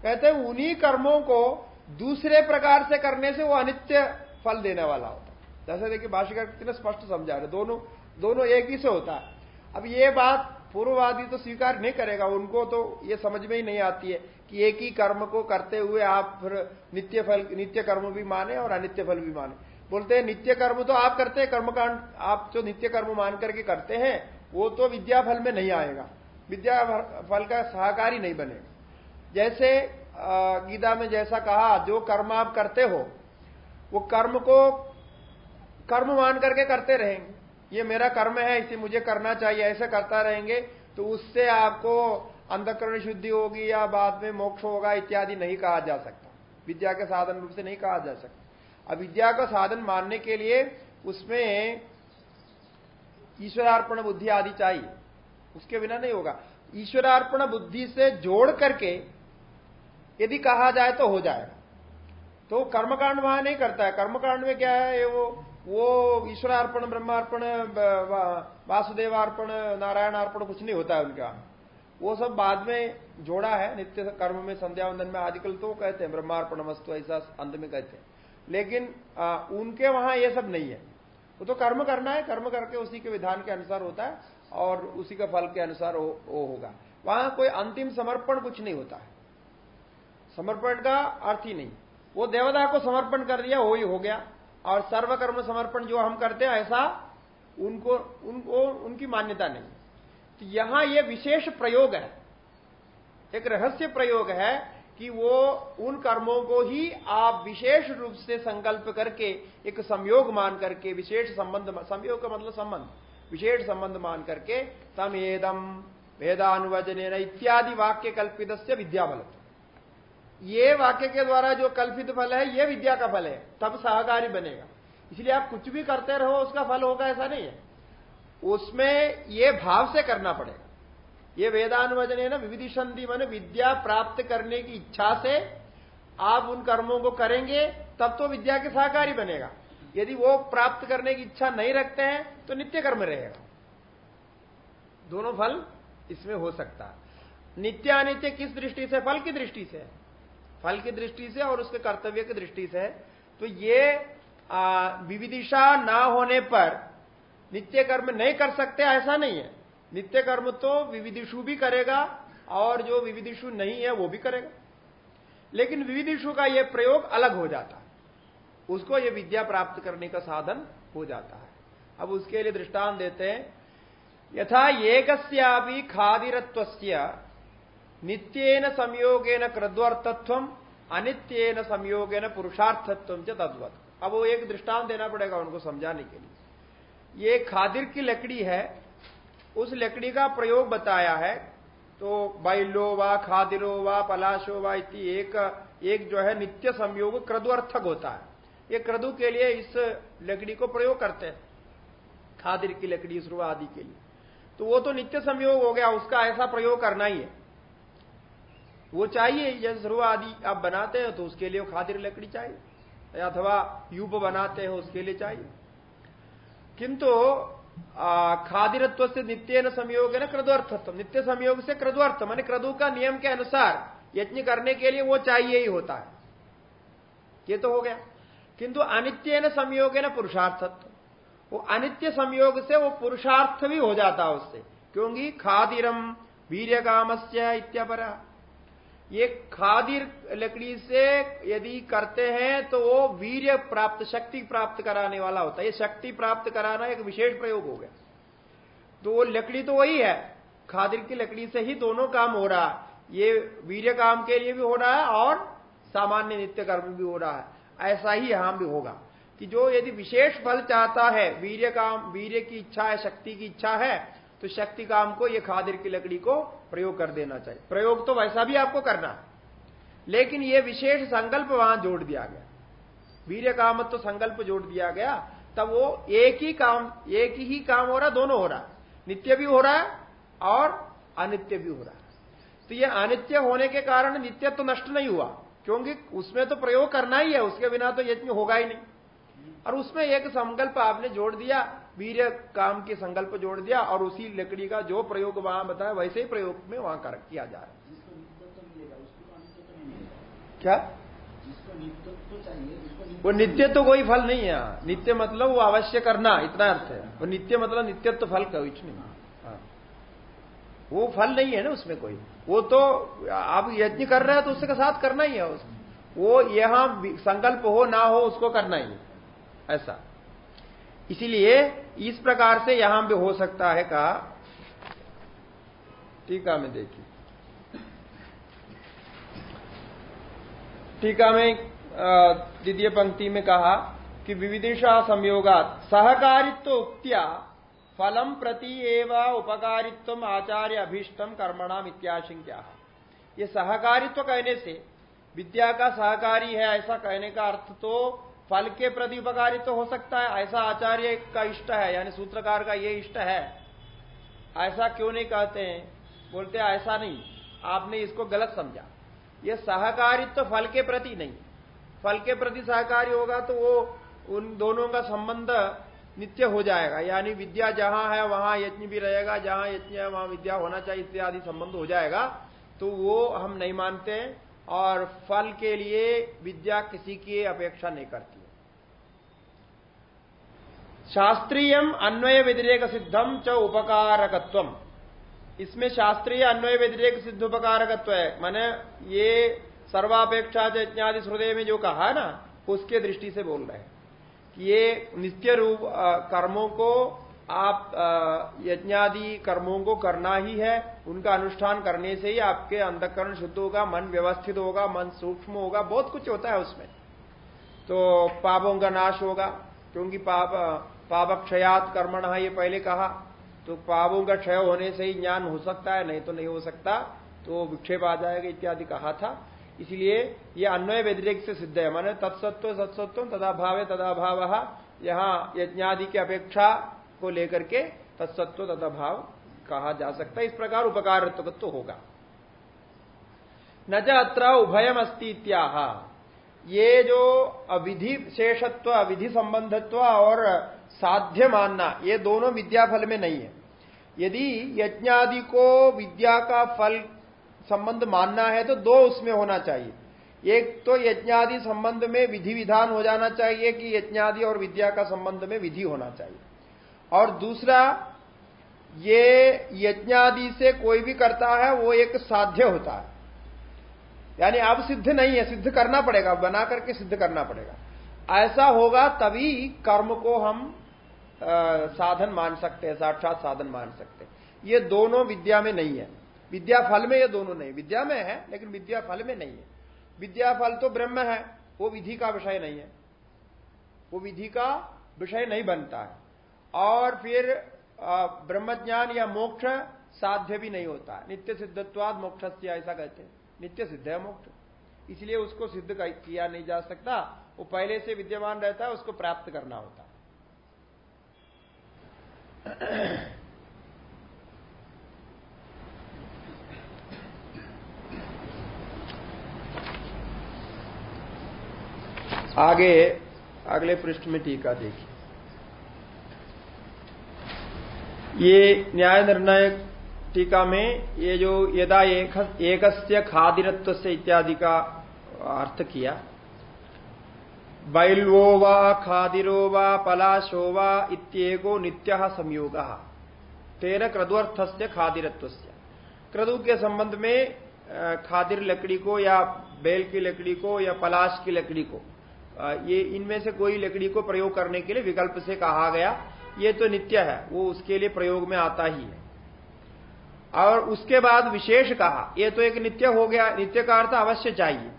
कहते हैं, उन्हीं कर्मों को दूसरे प्रकार से करने से वो अनित्य फल देने वाला होता है। जैसे देखिए भाषिका कितने स्पष्ट समझा रहे दोनों दोनों एक ही से होता है। अब ये बात पूर्ववादी तो स्वीकार नहीं करेगा, उनको तो ये समझ में ही नहीं आती है कि एक ही कर्म को करते हुए आप फिर नित्य फल, नित्य कर्म भी माने और अनित्य फल भी माने। बोलते हैं, नित्य कर्म तो आप करते हैं, कर्मकांड आप जो नित्य कर्म मान करके करते हैं, वो तो विद्या फल में नहीं आएगा। विद्या फल का सहकारी नहीं बनेगा। जैसे गीता में जैसा कहा, जो कर्म आप करते हो, वो कर्म को, कर्म मान करके करते रहेंगे। ये मेरा कर्म है, इसे मुझे करना चाहिए, ऐसे करता रहेंगे तो उससे आपको अंधकरण शुद्धि होगी या बाद में मोक्ष होगा, इत्यादि नहीं कहा जा सकता। विद्या के साधन रूप से नहीं कहा जा सकता। अब विद्या का साधन मानने के लिए उसमें ईश्वरार्पण बुद्धि आदि चाहिए। उसके बिना नहीं होगा। ईश्वरार्पण बुद्धि से जोड़ करके यदि कहा जाए तो हो जाएगा। तो कर्मकांड वहाँ नहीं करता है। कर्मकांड में क्या है ये वो वो ईश्वरार्पण ब्रह्मार्पण वासुदेवार्पण नारायणार्पण कुछ नहीं होता है उनका। वो सब बाद में जोड़ा है नित्य कर्म में संध्या वंदन में आजकल तो कहते हैं ब्रह्मार्पण वस्तु ऐसा अंत में कहते हैं। लेकिन आ, उनके वहाँ ये सब नहीं है। वो तो कर्म करना है कर्म करके उसी के विधान के अनुसार होता है और उसी के फल के अनुसार वो होगा। वहाँ कोई अंतिम समर्पण कुछ नहीं होता है। समर्पण का अर्थ ही नहीं। वो देवता को समर्पण कर दिया वो ही हो गया। और सर्वकर्म समर्पण जो हम करते हैं ऐसा उनको उनको, उनकी मान्यता नहीं। तो यहाँ ये विशेष प्रयोग है। एक रहस्य प्रयोग है कि वो उन कर्मों को ही आप विशेष रूप से संकल्प करके एक संयोग मान करके, विशेष संबंध संयोग का मतलब संबंध, विशेष संबंध मान करके तम एदम वेदानुवजन इत्यादि वाक्य कल्पित विद्या विद्याबल ये वाक्य के द्वारा जो कल्पित फल है, ये विद्या का फल है, तब सहकारी बनेगा। इसलिए आप कुछ भी करते रहो, उसका फल होगा, ऐसा नहीं है। उसमें ये भाव से करना पड़ेगा। ये वेदानुवचन है ना विविधिशंधि मन विद्या प्राप्त करने की इच्छा से आप उन कर्मों को करेंगे, तब तो विद्या के सहकारी बनेगा। यदि वो प्राप्त करने की इच्छा नहीं रखते हैं तो नित्य कर्म रहेगा। दोनों फल इसमें हो सकता है। नित्य अनित्य किस दृष्टि से? फल की दृष्टि से। फल की दृष्टि से और उसके कर्तव्य की दृष्टि से तो ये विविदिशा ना होने पर नित्य कर्म नहीं कर सकते, ऐसा नहीं है। नित्य कर्म तो विविधिशु भी करेगा और जो विविधिशु नहीं है वो भी करेगा। लेकिन विविधिशु का यह प्रयोग अलग हो जाता है। उसको यह विद्या प्राप्त करने का साधन हो जाता है। अब उसके लिए दृष्टांत देते हैं। यथा एक खादिरत्व नित्येन संयोगेन कृद्वर्थत्व अनित्य न संयोग न पुरुषार्थत्व तद्वत। अब वो एक दृष्टांत देना पड़ेगा उनको समझाने के लिए। ये खादिर की लकड़ी है, उस लकड़ी का प्रयोग बताया है तो बैलो व, खादिरो व, पलाशो व, इति एक एक जो है नित्य संयोग क्रदुअर्थक होता है। ये क्रदु के लिए इस लकड़ी को प्रयोग करते हैं, खादिर की लकड़ी सुरु आदि के लिए। तो वो तो नित्य संयोग हो गया, उसका ऐसा प्रयोग करना ही है। वो चाहिए जैसे सुरु आदि आप बनाते हो तो उसके लिए खादिर लकड़ी चाहिए, अथवा यूप बनाते हो उसके लिए चाहिए। किंतु खादिरत्व से नित्य न संयोग है ना क्रदुअर्थत्व। नित्य संयोग से क्रदुअर्थ, मान क्रदु का नियम के अनुसार यज्ञ करने के लिए वो चाहिए ही होता है। ये तो हो गया। किंतु अनित्य न संयोग है ना पुरुषार्थत्व। वो अनित्य संयोग से वो पुरुषार्थ भी हो जाता है उससे। क्योंकि खादिरम वीर कामस्य इत्यापरा। ये खादिर लकड़ी से यदि करते हैं तो वो वीर्य प्राप्त, शक्ति प्राप्त कराने वाला होता है। ये शक्ति प्राप्त कराना एक विशेष प्रयोग हो गया। तो वो लकड़ी तो वही है। खादिर की लकड़ी से ही दोनों काम हो रहा है। ये वीर्य काम के लिए भी हो रहा है और सामान्य नित्य कर्म भी हो रहा है। ऐसा ही यहाँ भी होगा कि जो यदि विशेष फल चाहता है, वीर्य काम, वीर्य की इच्छा है, शक्ति की इच्छा है तो शक्ति काम को, ये खादिर की लकड़ी को प्रयोग कर देना चाहिए। प्रयोग तो वैसा भी आपको करना है। लेकिन ये विशेष संकल्प वहाँ जोड़ दिया गया। वीर्य काम तो संकल्प जोड़ दिया गया, तब वो एक ही काम, एक ही काम हो रहा, दोनों हो रहा। नित्य भी हो रहा है और अनित्य भी हो रहा है। तो ये अनित्य होने के कारण नित्य तो नष्ट नहीं हुआ, क्योंकि उसमें तो प्रयोग करना ही है, उसके बिना तो यज्ञ होगा ही नहीं। और उसमें एक संकल्प आपने जोड़ दिया वीर काम के संकल्प जोड़ दिया और उसी लकड़ी का जो प्रयोग वहाँ बताया वैसे ही प्रयोग में वहाँ कर किया जा रहा है। क्या? वो नित्य तो कोई फल नहीं है नित्य मतलब वो अवश्य करना इतना अर्थ है। वो नित्य मतलब नित्यत्व फल का कुछ नहीं। हाँ। वो फल नहीं है ना उसमें कोई। वो तो आप यज्ञ कर रहे हैं तो उसके साथ करना ही है वो यहाँ संकल्प हो ना हो उसको करना ही है। ऐसा। इसीलिए इस प्रकार से यहाँ भी हो सकता है कहा टीका में देखिए। टीका में द्वितीय पंक्ति में कहा कि विविदिशा संयोगात सहकारित्व उक्तिया फलम प्रति एवं उपकारित्व आचार्य अभीष्टम कर्मणाम इत्याशंक्या। ये सहकारित्व कहने से विद्या का सहकारी है ऐसा कहने का अर्थ तो फल के प्रति उपकारी तो हो सकता है, ऐसा आचार्य का इष्ट है, यानी सूत्रकार का ये इष्ट है। ऐसा क्यों नहीं कहते हैं? बोलते हैं, ऐसा नहीं, आपने इसको गलत समझा। ये सहकारित्व तो फल के प्रति नहीं। फल के प्रति सहकारी होगा तो वो उन दोनों का संबंध नित्य हो जाएगा। यानी विद्या जहाँ है, वहाँ यज्ञ भी रहेगा, जहाँ यज्ञ है, वहाँ विद्या होना चाहिए, इत्यादि संबंध हो जाएगा। तो वो हम नहीं मानते और फल के लिए विद्या किसी की अपेक्षा नहीं करती। शास्त्रीय अन्वय व्यतिरेक सिद्धम च उपकारकत्व इसमें शास्त्रीय अन्वय व्यतिरेक सिद्ध उपकारकत्व है। माने ये सर्वापेक्षा इत्यादि श्रुदय में जो कहा ना, उसके दृष्टि से बोल रहे हैं कि ये नित्य रूप कर्मों को आप यज्ञादि कर्मों को करना ही है। उनका अनुष्ठान करने से ही आपके अंधकरण शुद्ध होगा, मन व्यवस्थित होगा, मन सूक्ष्म होगा, बहुत कुछ होता है उसमें। तो पापों का नाश होगा, क्योंकि पाप पाप क्षयात कर्मण ये पहले कहा। तो पापों का क्षय होने से ही ज्ञान हो सकता है, नहीं तो नहीं हो सकता। तो विक्षेप आ जाएगा, इत्यादि कहा था। इसलिए ये अन्वय व्यतिरिक से सिद्ध है। माने तत्सत्व, सत्सत्व, तदा भाव तदा भाव। यहाँ यज्ञादि की अपेक्षा को लेकर के तत्सत्व तथा भाव कहा जा सकता है। इस प्रकार उपकार तो होगा। न अत्र उभयम अस्ती ये जो अविधि शेषत्व, अविधि संबंधत्व और साध्य मानना, ये दोनों विद्या फल में नहीं है। यदि यज्ञादि को विद्या का फल संबंध मानना है तो दो उसमें होना चाहिए। एक तो यज्ञादि संबंध में विधि विधान हो जाना चाहिए कि यज्ञादि और विद्या का संबंध में विधि होना चाहिए। और दूसरा ये यज्ञादि से कोई भी करता है वो एक साध्य होता है। यानी अब सिद्ध नहीं है सिद्ध करना पड़ेगा बना करके सिद्ध करना पड़ेगा। ऐसा होगा तभी कर्म को हम आ, साधन मान सकते हैं साक्षात साधन मान सकते हैं। ये दोनों विद्या में नहीं है। विद्या फल में ये दोनों नहीं। विद्या में है लेकिन विद्या फल में नहीं है। विद्या फल तो ब्रह्म है वो विधि का विषय नहीं है। वो विधि का विषय नहीं बनता है। और फिर ब्रह्मज्ञान या मोक्ष साध्य भी नहीं होता। नित्य सिद्धत्वाद मोक्ष ऐसा कहते हैं। नित्य सिद्ध है मोक्ष। इसलिए उसको सिद्ध किया नहीं जा सकता। वो पहले से विद्यमान रहता है, उसको प्राप्त करना होता। आगे, अगले पृष्ठ में टीका देखिए। ये न्याय निर्णय टीका में ये जो यदा एक, एकस्य खादिरत्व से इत्यादि का अर्थ किया। बैल्वो वा खादिरो वा पलाशो वा इत्येको नित्य संयोग। तेरह क्रदुअर्थ से खादिरत्व क्रदु के संबंध में खादिर लकड़ी को या बैल की लकड़ी को या पलाश की लकड़ी को ये इनमें से कोई लकड़ी को प्रयोग करने के लिए विकल्प से कहा गया। ये तो नित्य है, वो उसके लिए प्रयोग में आता ही है। और उसके बाद विशेष कहा, ये तो एक नित्य हो गया, नित्य का अर्थ अवश्य चाहिए।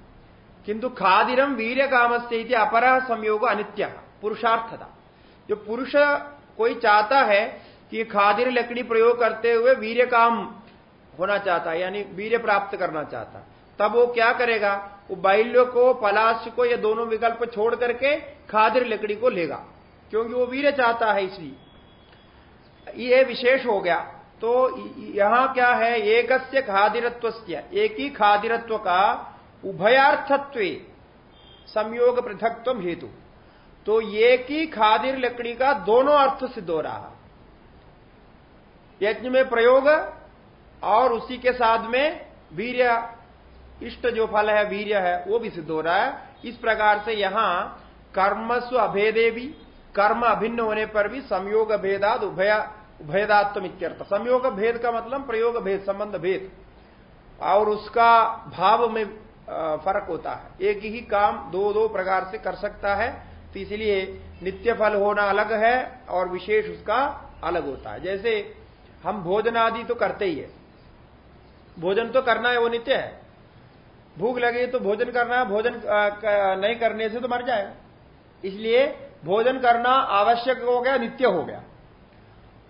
किंतु खादिरम वीर काम से अपरा संयोग अनित्य पुरुषार्थ था जो पुरुष कोई चाहता है कि खादिर लकड़ी प्रयोग करते हुए वीर काम होना चाहता है यानी वीर प्राप्त करना चाहता, तब वो क्या करेगा? वो बैल्य को, पलाश को, ये दोनों विकल्प छोड़ करके खादिर लकड़ी को लेगा। क्योंकि वो वीर चाहता है इसलिए। ये विशेष हो गया। तो यहाँ क्या है? एक खादिरत्व एक ही खादिरत्व का उभयार्थत्व संयोग पृथकत्व हेतु। तो एक ही खादिर लकड़ी का दोनों अर्थ सिद्ध हो रहा। यज्ञ में प्रयोग और उसी के साथ में वीर्य, इष्ट जो फल है, वीर्य है, वो भी सिद्ध हो रहा है। इस प्रकार से यहाँ कर्मस्व अभेदे भी कर्म अभिन्न होने पर भी संयोग भेदाद उभय उभयदात्म इत्यर्थ। संयोग भेद का मतलब प्रयोग भेद, संबंध भेद। और उसका भाव में फ़र्क होता है। एक ही काम दो दो प्रकार से कर सकता है तो इसलिए नित्य फल होना अलग है और विशेष उसका अलग होता है। जैसे हम भोजन आदि तो करते ही है। भोजन तो करना है, वो नित्य है। भूख लगे तो भोजन करना है, भोजन नहीं करने से तो मर जाएगा। इसलिए भोजन करना आवश्यक हो गया, नित्य हो गया।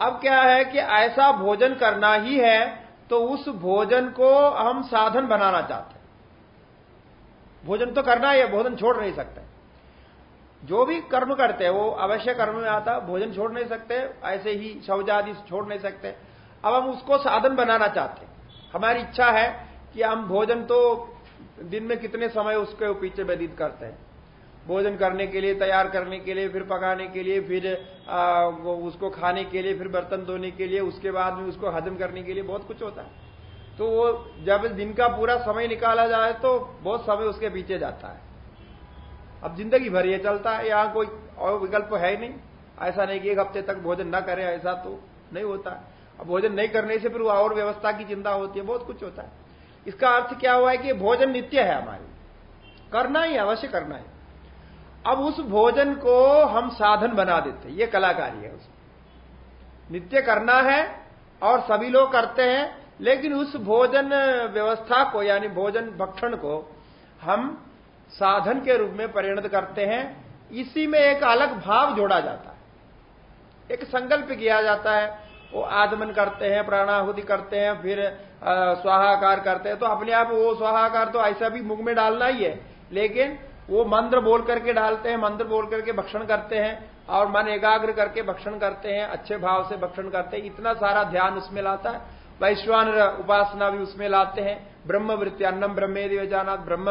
अब क्या है कि ऐसा भोजन करना ही है तो उस भोजन को हम साधन बनाना चाहते हैं। भोजन तो करना ही है, भोजन छोड़ नहीं सकते। जो भी कर्म करते हैं, वो अवश्य कर्म में आता, भोजन छोड़ नहीं सकते, ऐसे ही शौच आदि छोड़ नहीं सकते। अब हम उसको साधन बनाना चाहते हैं। हमारी इच्छा है कि हम भोजन तो दिन में कितने समय उसके पीछे व्यतीत करते हैं। भोजन करने के लिए तैयार करने के लिए फिर पकाने के लिए फिर आ, उसको खाने के लिए फिर बर्तन धोने के लिए उसके बाद में उसको हजम करने के लिए बहुत कुछ होता है। तो वो जब दिन का पूरा समय निकाला जाए तो बहुत समय उसके पीछे जाता है। अब ज़िंदगी भर ये चलता है यहाँ कोई और विकल्प है ही नहीं। ऐसा नहीं कि एक हफ़्ते तक भोजन न करे ऐसा तो नहीं होता। है अब भोजन नहीं करने से फिर और व्यवस्था की चिंता होती है बहुत कुछ होता है। इसका अर्थ क्या हुआ है कि भोजन नित्य है हमारी करना ही अवश्य करना है। अब उस भोजन को हम साधन बना देते ये कलाकारी है उसमें। नित्य करना है और सभी लोग करते हैं, लेकिन उस भोजन व्यवस्था को, यानी भोजन भक्षण को हम साधन के रूप में परिणत करते हैं। इसी में एक अलग भाव जोड़ा जाता है। एक संकल्प किया जाता है, वो आदमन करते हैं, प्राणाहुति करते हैं, फिर स्वाहाकार करते हैं। तो अपने आप वो स्वाहाकार तो ऐसा भी मुख में डालना ही है, लेकिन वो मंत्र बोल करके डालते हैं, मंत्र बोल करके भक्षण करते हैं और मन एकाग्र करके भक्षण करते हैं, अच्छे भाव से भक्षण करते हैं। इतना सारा ध्यान उसमें लाता है। वैश्वान उपासना भी उसमें लाते हैं। ब्रह्म वृत्ति अन्नम ब्रह्मे जाना ब्रह्म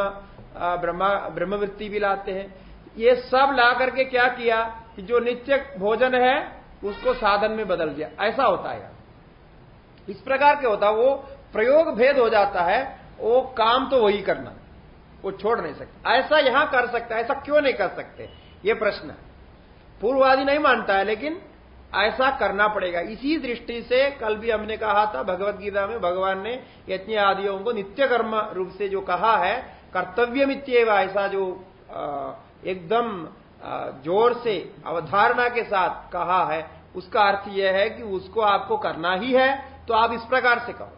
ब्रह्मा, ब्रह्मवृत्ति भी लाते हैं। ये सब ला करके क्या किया कि जो नित्य भोजन है, उसको साधन में बदल दिया। ऐसा होता है। इस प्रकार के होता वो प्रयोग भेद हो जाता है। वो काम तो वही करना। वो छोड़ नहीं सकते। ऐसा यहाँ कर सकता ऐसा क्यों नहीं कर सकते? ये प्रश्न। पूर्ववादी नहीं मानता है, लेकिन ऐसा करना पड़ेगा। इसी दृष्टि से कल भी हमने कहा था, भगवत गीता में भगवान ने यज्ञ आदियों को नित्य कर्म रूप से जो कहा है कर्तव्य मित्यव ऐसा जो एकदम ज़ोर से, अवधारणा के साथ कहा है, उसका अर्थ यह है कि उसको आपको करना ही है तो आप इस प्रकार से कहो।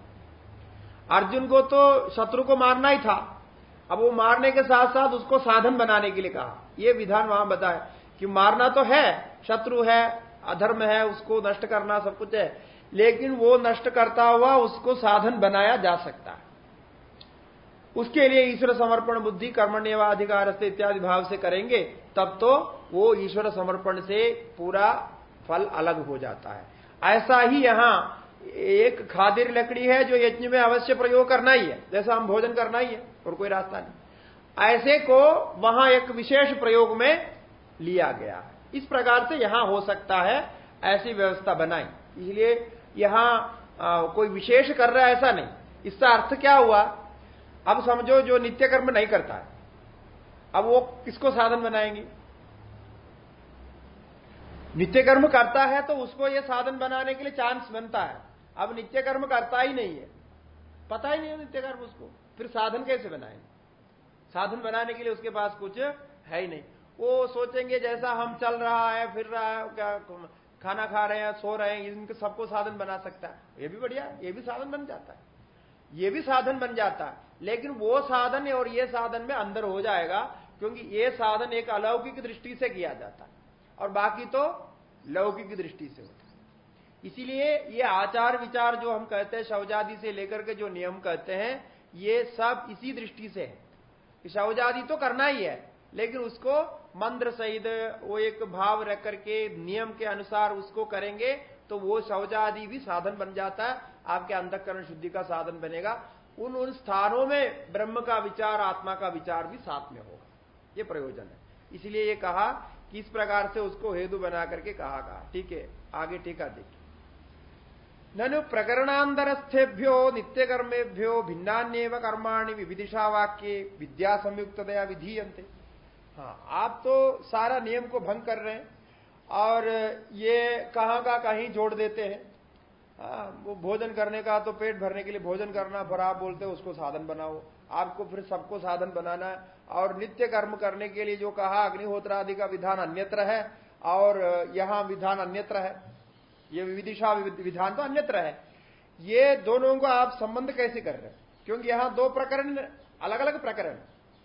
अर्जुन को तो शत्रु को मारना ही था। अब वो मारने के साथ साथ उसको साधन बनाने के लिए कहा। ये विधान वहाँ बताया कि मारना तो है, शत्रु है, अधर्म है, उसको नष्ट करना सब कुछ है, लेकिन वो नष्ट करता हुआ उसको साधन बनाया जा सकता है। उसके लिए ईश्वर समर्पण बुद्धि कर्मण्य अधिकार से इत्यादि भाव से करेंगे, तब तो वो ईश्वर समर्पण से पूरा फल अलग हो जाता है। ऐसा ही यहाँ एक खादिर लकड़ी है जो यज्ञ में अवश्य प्रयोग करना ही है, जैसा हम भोजन करना ही है। और कोई रास्ता नहीं। ऐसे को वहाँ एक विशेष प्रयोग में लिया गया। इस प्रकार से यहाँ हो सकता है ऐसी व्यवस्था बनाई। इसलिए यहाँ आ, कोई विशेष कर रहा है ऐसा नहीं। इसका अर्थ क्या हुआ? अब समझो जो नित्य कर्म नहीं करता है। अब वो किसको साधन बनाएँगे? नित्य कर्म करता है तो उसको ये साधन बनाने के लिए चांस बनता है। अब नित्य कर्म करता ही नहीं है। पता ही नहीं है नित्य कर्म उसको। फिर साधन कैसे बनाएँगे साधन बनाने के लिए उसके पास कुछ है ही नहीं। वो सोचेंगे, जैसा हम चल रहा है, फिर रहा है, क्या खाना खा रहे हैं, सो रहे हैं, इनके सबको साधन बना सकता है। ये भी बढ़िया, ये भी साधन बन जाता है। ये भी साधन बन जाता है। लेकिन वो साधन और ये साधन में अंदर हो जाएगा, क्योंकि ये साधन एक अलौकिक दृष्टि से किया जाता है। और बाकी तो लौकिक दृष्टि से होता है। इसीलिए ये आचार विचार जो हम कहते हैं शवजादी से लेकर के जो नियम कहते हैं ये सब इसी दृष्टि से है। शौजादी तो करना ही है, लेकिन उसको मंत्र सहित, वो एक भाव रख करके, नियम के अनुसार उसको करेंगे तो वो शौचादि भी साधन बन जाता है, आपके अंतकरण शुद्धि का साधन बनेगा। उन उन स्थानों में ब्रह्म का विचार, आत्मा का विचार भी साथ में होगा। ये प्रयोजन है। इसलिए ये कहा कि इस प्रकार से उसको हेतु बना करके कहा ठीक है, आगे टीका देखिए। ननु प्रकरणांतरस्थेभ्यो नित्य कर्मेभ्यो भिन्नान्यव कर्माणि विविदिशा वाक्य विद्या संयुक्तया विधीयते हाँ आप तो सारा नियम को भंग कर रहे हैं और ये कहाँ का कहीं जोड़ देते हैं। हाँ वो भोजन करने का तो पेट भरने के लिए भोजन करना, फिर आप बोलते हो उसको साधन बनाओ। आपको फिर सबको साधन बनाना है और नित्य कर्म करने के लिए जो कहा अग्निहोत्र आदि का विधान अन्यत्र है और यहाँ विधान अन्यत्र है। ये विदिशा विधान तो अन्यत्र है। ये दोनों को आप संबंध कैसे कर रहे हैं? क्योंकि यहाँ दो प्रकरण अलग अलग प्रकरण।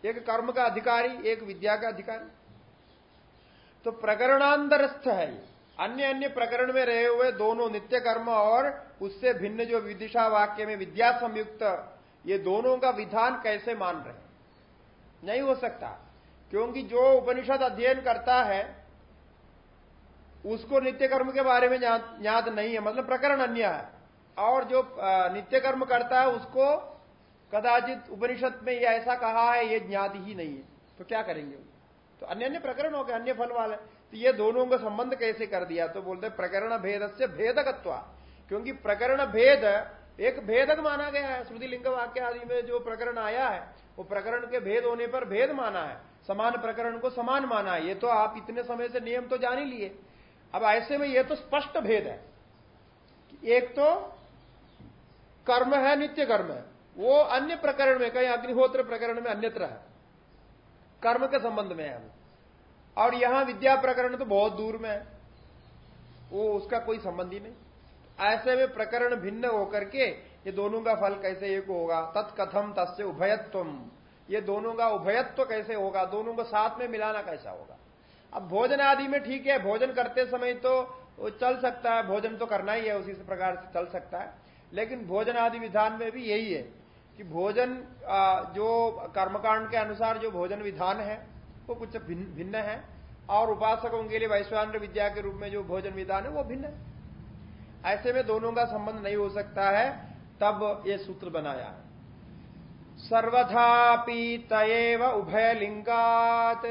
एक कर्म का अधिकारी, एक विद्या का अधिकारी। तो प्रकरणांतरस्थ है ये। अन्य अन्य प्रकरण में रहे हुए दोनों नित्य कर्म और उससे भिन्न जो विदिशा वाक्य में विद्या संयुक्त, ये दोनों का विधान कैसे मान रहे नहीं हो सकता। क्योंकि जो उपनिषद अध्ययन करता है उसको नित्य कर्म के बारे में याद नहीं है मतलब प्रकरण अन्य है। और जो नित्य कर्म करता है, उसको कदाचित उपनिषद में ये ऐसा कहा है, ये ज्ञात ही नहीं है। तो क्या करेंगे तो अन्य अन्य प्रकरण हो गए, अन्य फल वाले। तो ये दोनों का संबंध कैसे कर दिया? तो बोलते प्रकरण भेद से भेदकत्वा। क्योंकि प्रकरण भेद, एक भेदक माना गया है श्रुति लिंग वाक्य आदि में जो प्रकरण आया है, वो प्रकरण के भेद होने पर भेद माना है। समान प्रकरण को समान माना है। ये तो आप इतने समय से नियम तो जान ही लिए। अब ऐसे में ये तो स्पष्ट भेद है एक तो कर्म है, नित्य कर्म है। वो अन्य प्रकरण में, कहीं अग्निहोत्र प्रकरण में अन्यत्र है। कर्म के संबंध में है और यहाँ विद्या प्रकरण तो बहुत दूर में है। वो उसका कोई संबंध ही नहीं। ऐसे में प्रकरण भिन्न होकर के ये दोनों का फल कैसे एक होगा? तत्कथम तस्य उभयत्व ये दोनों का उभयत्व कैसे होगा? दोनों को साथ में मिलाना कैसा होगा? अब भोजन आदि में ठीक है, भोजन करते समय तो वो चल सकता है, भोजन तो करना ही है, उसी प्रकार से चल सकता है। लेकिन भोजन आदि विधान में भी यही है कि भोजन जो कर्मकांड के अनुसार जो भोजन विधान है, वो कुछ भिन्न है। और उपासकों के लिए वैश्वान विद्या के रूप में जो भोजन विधान है, वो भिन्न है। ऐसे में दोनों का संबंध नहीं हो सकता है, तब ये सूत्र बनाया सर्वथापि तयव उभय लिंगात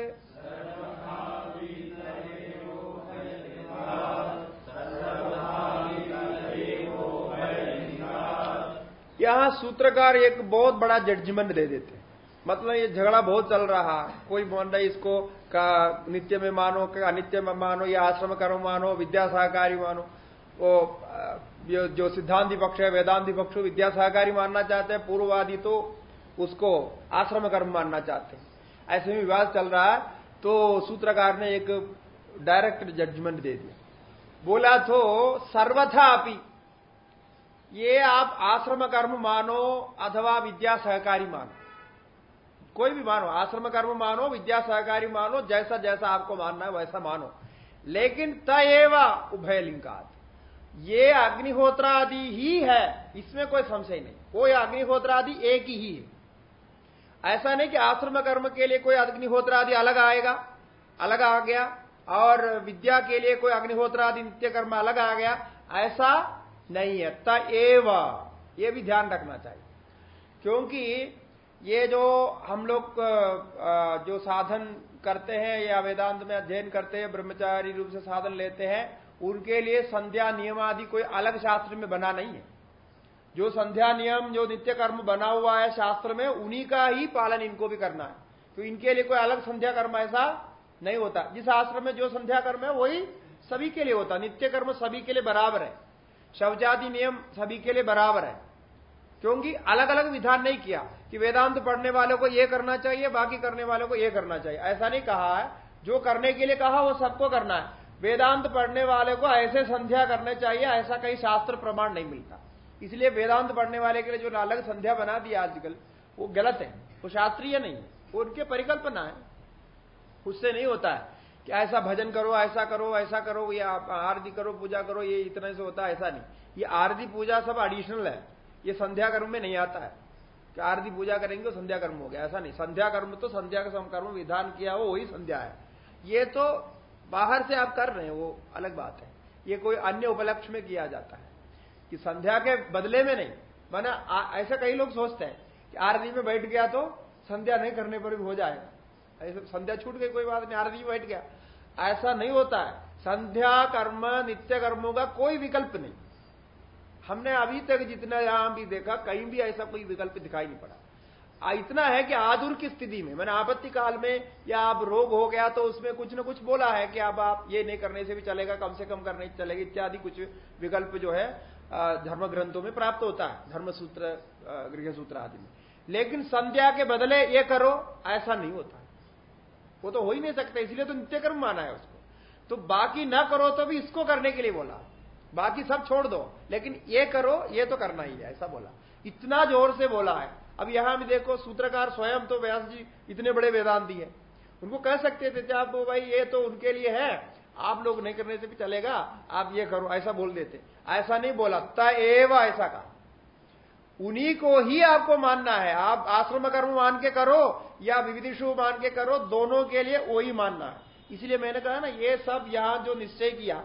यहाँ सूत्रकार एक बहुत बड़ा जजमेंट दे देते हैं। मतलब ये झगड़ा बहुत चल रहा कोई मान रहा इसको का नित्य में मानो, का अनित्य में मानो, या आश्रम कर्म मानो, विद्या सहकारी मानो, वो जो सिद्धांति पक्ष है, वेदांति पक्ष विद्या सहकारी मानना चाहते हैं। पूर्ववादी तो उसको आश्रम कर्म मानना चाहते हैं। ऐसे में विवाद चल रहा है। तो सूत्रकार ने एक डायरेक्ट जजमेंट दे दिया। बोला तो सर्वथा अपनी ये आप आश्रम कर्म मानो अथवा विद्या सहकारी मानो। कोई भी मानो, आश्रम कर्म मानो, विद्या सहकारी मानो, जैसा जैसा आपको मानना है वैसा मानो। लेकिन तयवा उभय लिंगात। ये अग्निहोत्र आदि ही है, इसमें कोई संशय नहीं। कोई अग्निहोत्र आदि एक ही है। ऐसा नहीं कि आश्रम कर्म के लिए कोई अग्निहोत्र आदि अलग आएगा, अलग आ गया और विद्या के लिए कोई अग्निहोत्र आदि नित्य कर्म अलग आ गया, ऐसा नहीं है। तव ये भी ध्यान रखना चाहिए। क्योंकि ये जो हम लोग जो साधन करते हैं या वेदांत में अध्ययन करते हैं, ब्रह्मचारी रूप से साधन लेते हैं, उनके लिए संध्या नियम आदि कोई अलग शास्त्र में बना नहीं है। जो संध्या नियम, जो नित्य कर्म बना हुआ है शास्त्र में, उन्हीं का ही पालन इनको भी करना है। तो इनके लिए कोई अलग संध्या कर्म ऐसा नहीं होता। जिस आश्रम में जो संध्या कर्म है, वही सभी के लिए होता। नित्य कर्म सभी के लिए बराबर है। शवजाति नियम सभी के लिए बराबर है। क्योंकि अलग अलग विधान नहीं किया कि वेदांत पढ़ने वालों को यह करना चाहिए, बाकी करने वालों को यह करना चाहिए। ऐसा नहीं कहा है। जो करने के लिए कहा, वो सबको करना है। वेदांत पढ़ने वाले को ऐसे संध्या करने चाहिए, ऐसा कहीं शास्त्र प्रमाण नहीं मिलता। इसलिए वेदांत पढ़ने वाले के लिए जो अलग संध्या बना दी आजकल, वो गलत है। वो शास्त्रीय नहीं है। उनके परिकल्पना है। उससे नहीं होता है कि ऐसा भजन करो, ऐसा करो ऐसा करो, या आरती करो, पूजा करो, ये इतने से होता है, ऐसा नहीं। ये आरती, पूजा सब एडिशनल है। ये संध्या कर्म में नहीं आता है। कि आरती, पूजा करेंगे तो संध्या कर्म हो गया, ऐसा नहीं। संध्या कर्म तो संध्या का कर्म विधान किया हो, वही संध्या है। ये तो बाहर से आप कर रहे हैं, वो अलग बात है। ये कोई अन्य उपलक्ष्य में किया जाता है। कि संध्या के बदले में नहीं। माना ऐसा कई लोग सोचते हैं कि आरती में बैठ गया तो संध्या नहीं करने पर भी हो जाएगा। ऐसे संध्या छूट गई, कोई बात नहीं, आरती में बैठ गया। ऐसा नहीं होता है। संध्या, कर्म, नित्य कर्मों का कोई विकल्प नहीं। हमने अभी तक जितना यहाँ भी देखा, कहीं भी ऐसा कोई विकल्प दिखाई नहीं पड़ा। इतना है कि आदुर की स्थिति में, मैंने आपत्ति काल में, या आप रोग हो गया तो उसमें कुछ न कुछ बोला है कि अब आप ये नहीं करने से भी चलेगा, कम से कम करने से चलेगा, इत्यादि कुछ विकल्प जो है धर्म ग्रंथों में प्राप्त होता है धर्म सूत्र गृह सूत्र आदि में। लेकिन संध्या के बदले ये करो, ऐसा नहीं होता। वो तो हो ही नहीं सकता, इसलिए तो नित्य कर्म माना है उसको। तो बाकी ना करो तो भी इसको करने के लिए बोला। बाकी सब छोड़ दो, लेकिन ये करो, ये तो करना ही है, ऐसा बोला। इतना ज़ोर से बोला है। अब यहाँ भी देखो, सूत्रकार स्वयं तो व्यास जी इतने बड़े वेदांती है उनको कह सकते थे आप भाई, ये तो उनके लिए है। आप लोग नहीं करने से भी चलेगा, आप ये करो, ऐसा बोल देते। ऐसा नहीं बोला तव ऐसा कहा। उन्हीं को ही आपको मानना है। आप आश्रम कर्म मान के करो या विविधिशु मान के करो, दोनों के लिए वही मानना है। इसलिए मैंने कहा ना, ये सब यहाँ जो निश्चय किया,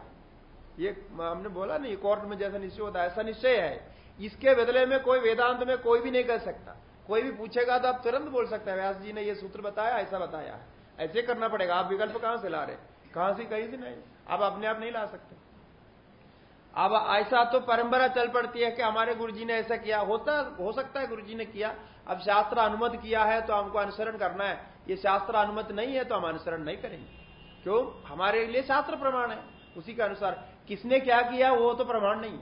ये हमने बोला नहीं कोर्ट में जैसा निश्चय होता है, ऐसा निश्चय है। इसके बदले में कोई वेदांत में कोई भी नहीं कर सकता। कोई भी पूछेगा तो आप तुरंत बोल सकते हैं, व्यास जी ने ये सूत्र बताया, ऐसा बताया। ऐसे करना पड़ेगा। आप विकल्प कहाँ से ला रहे कहाँ से कहीं से नहीं? आप अपने आप नहीं ला सकते। अब ऐसा तो परंपरा चल पड़ती है कि हमारे गुरुजी ने ऐसा किया, होता, हो सकता है गुरुजी ने किया। अब शास्त्र अनुमत किया है तो हमको अनुसरण करना है। ये शास्त्र अनुमत नहीं है तो हम अनुसरण नहीं करेंगे। क्यों? हमारे लिए शास्त्र प्रमाण है, उसी के अनुसार। किसने क्या किया, वो तो प्रमाण नहीं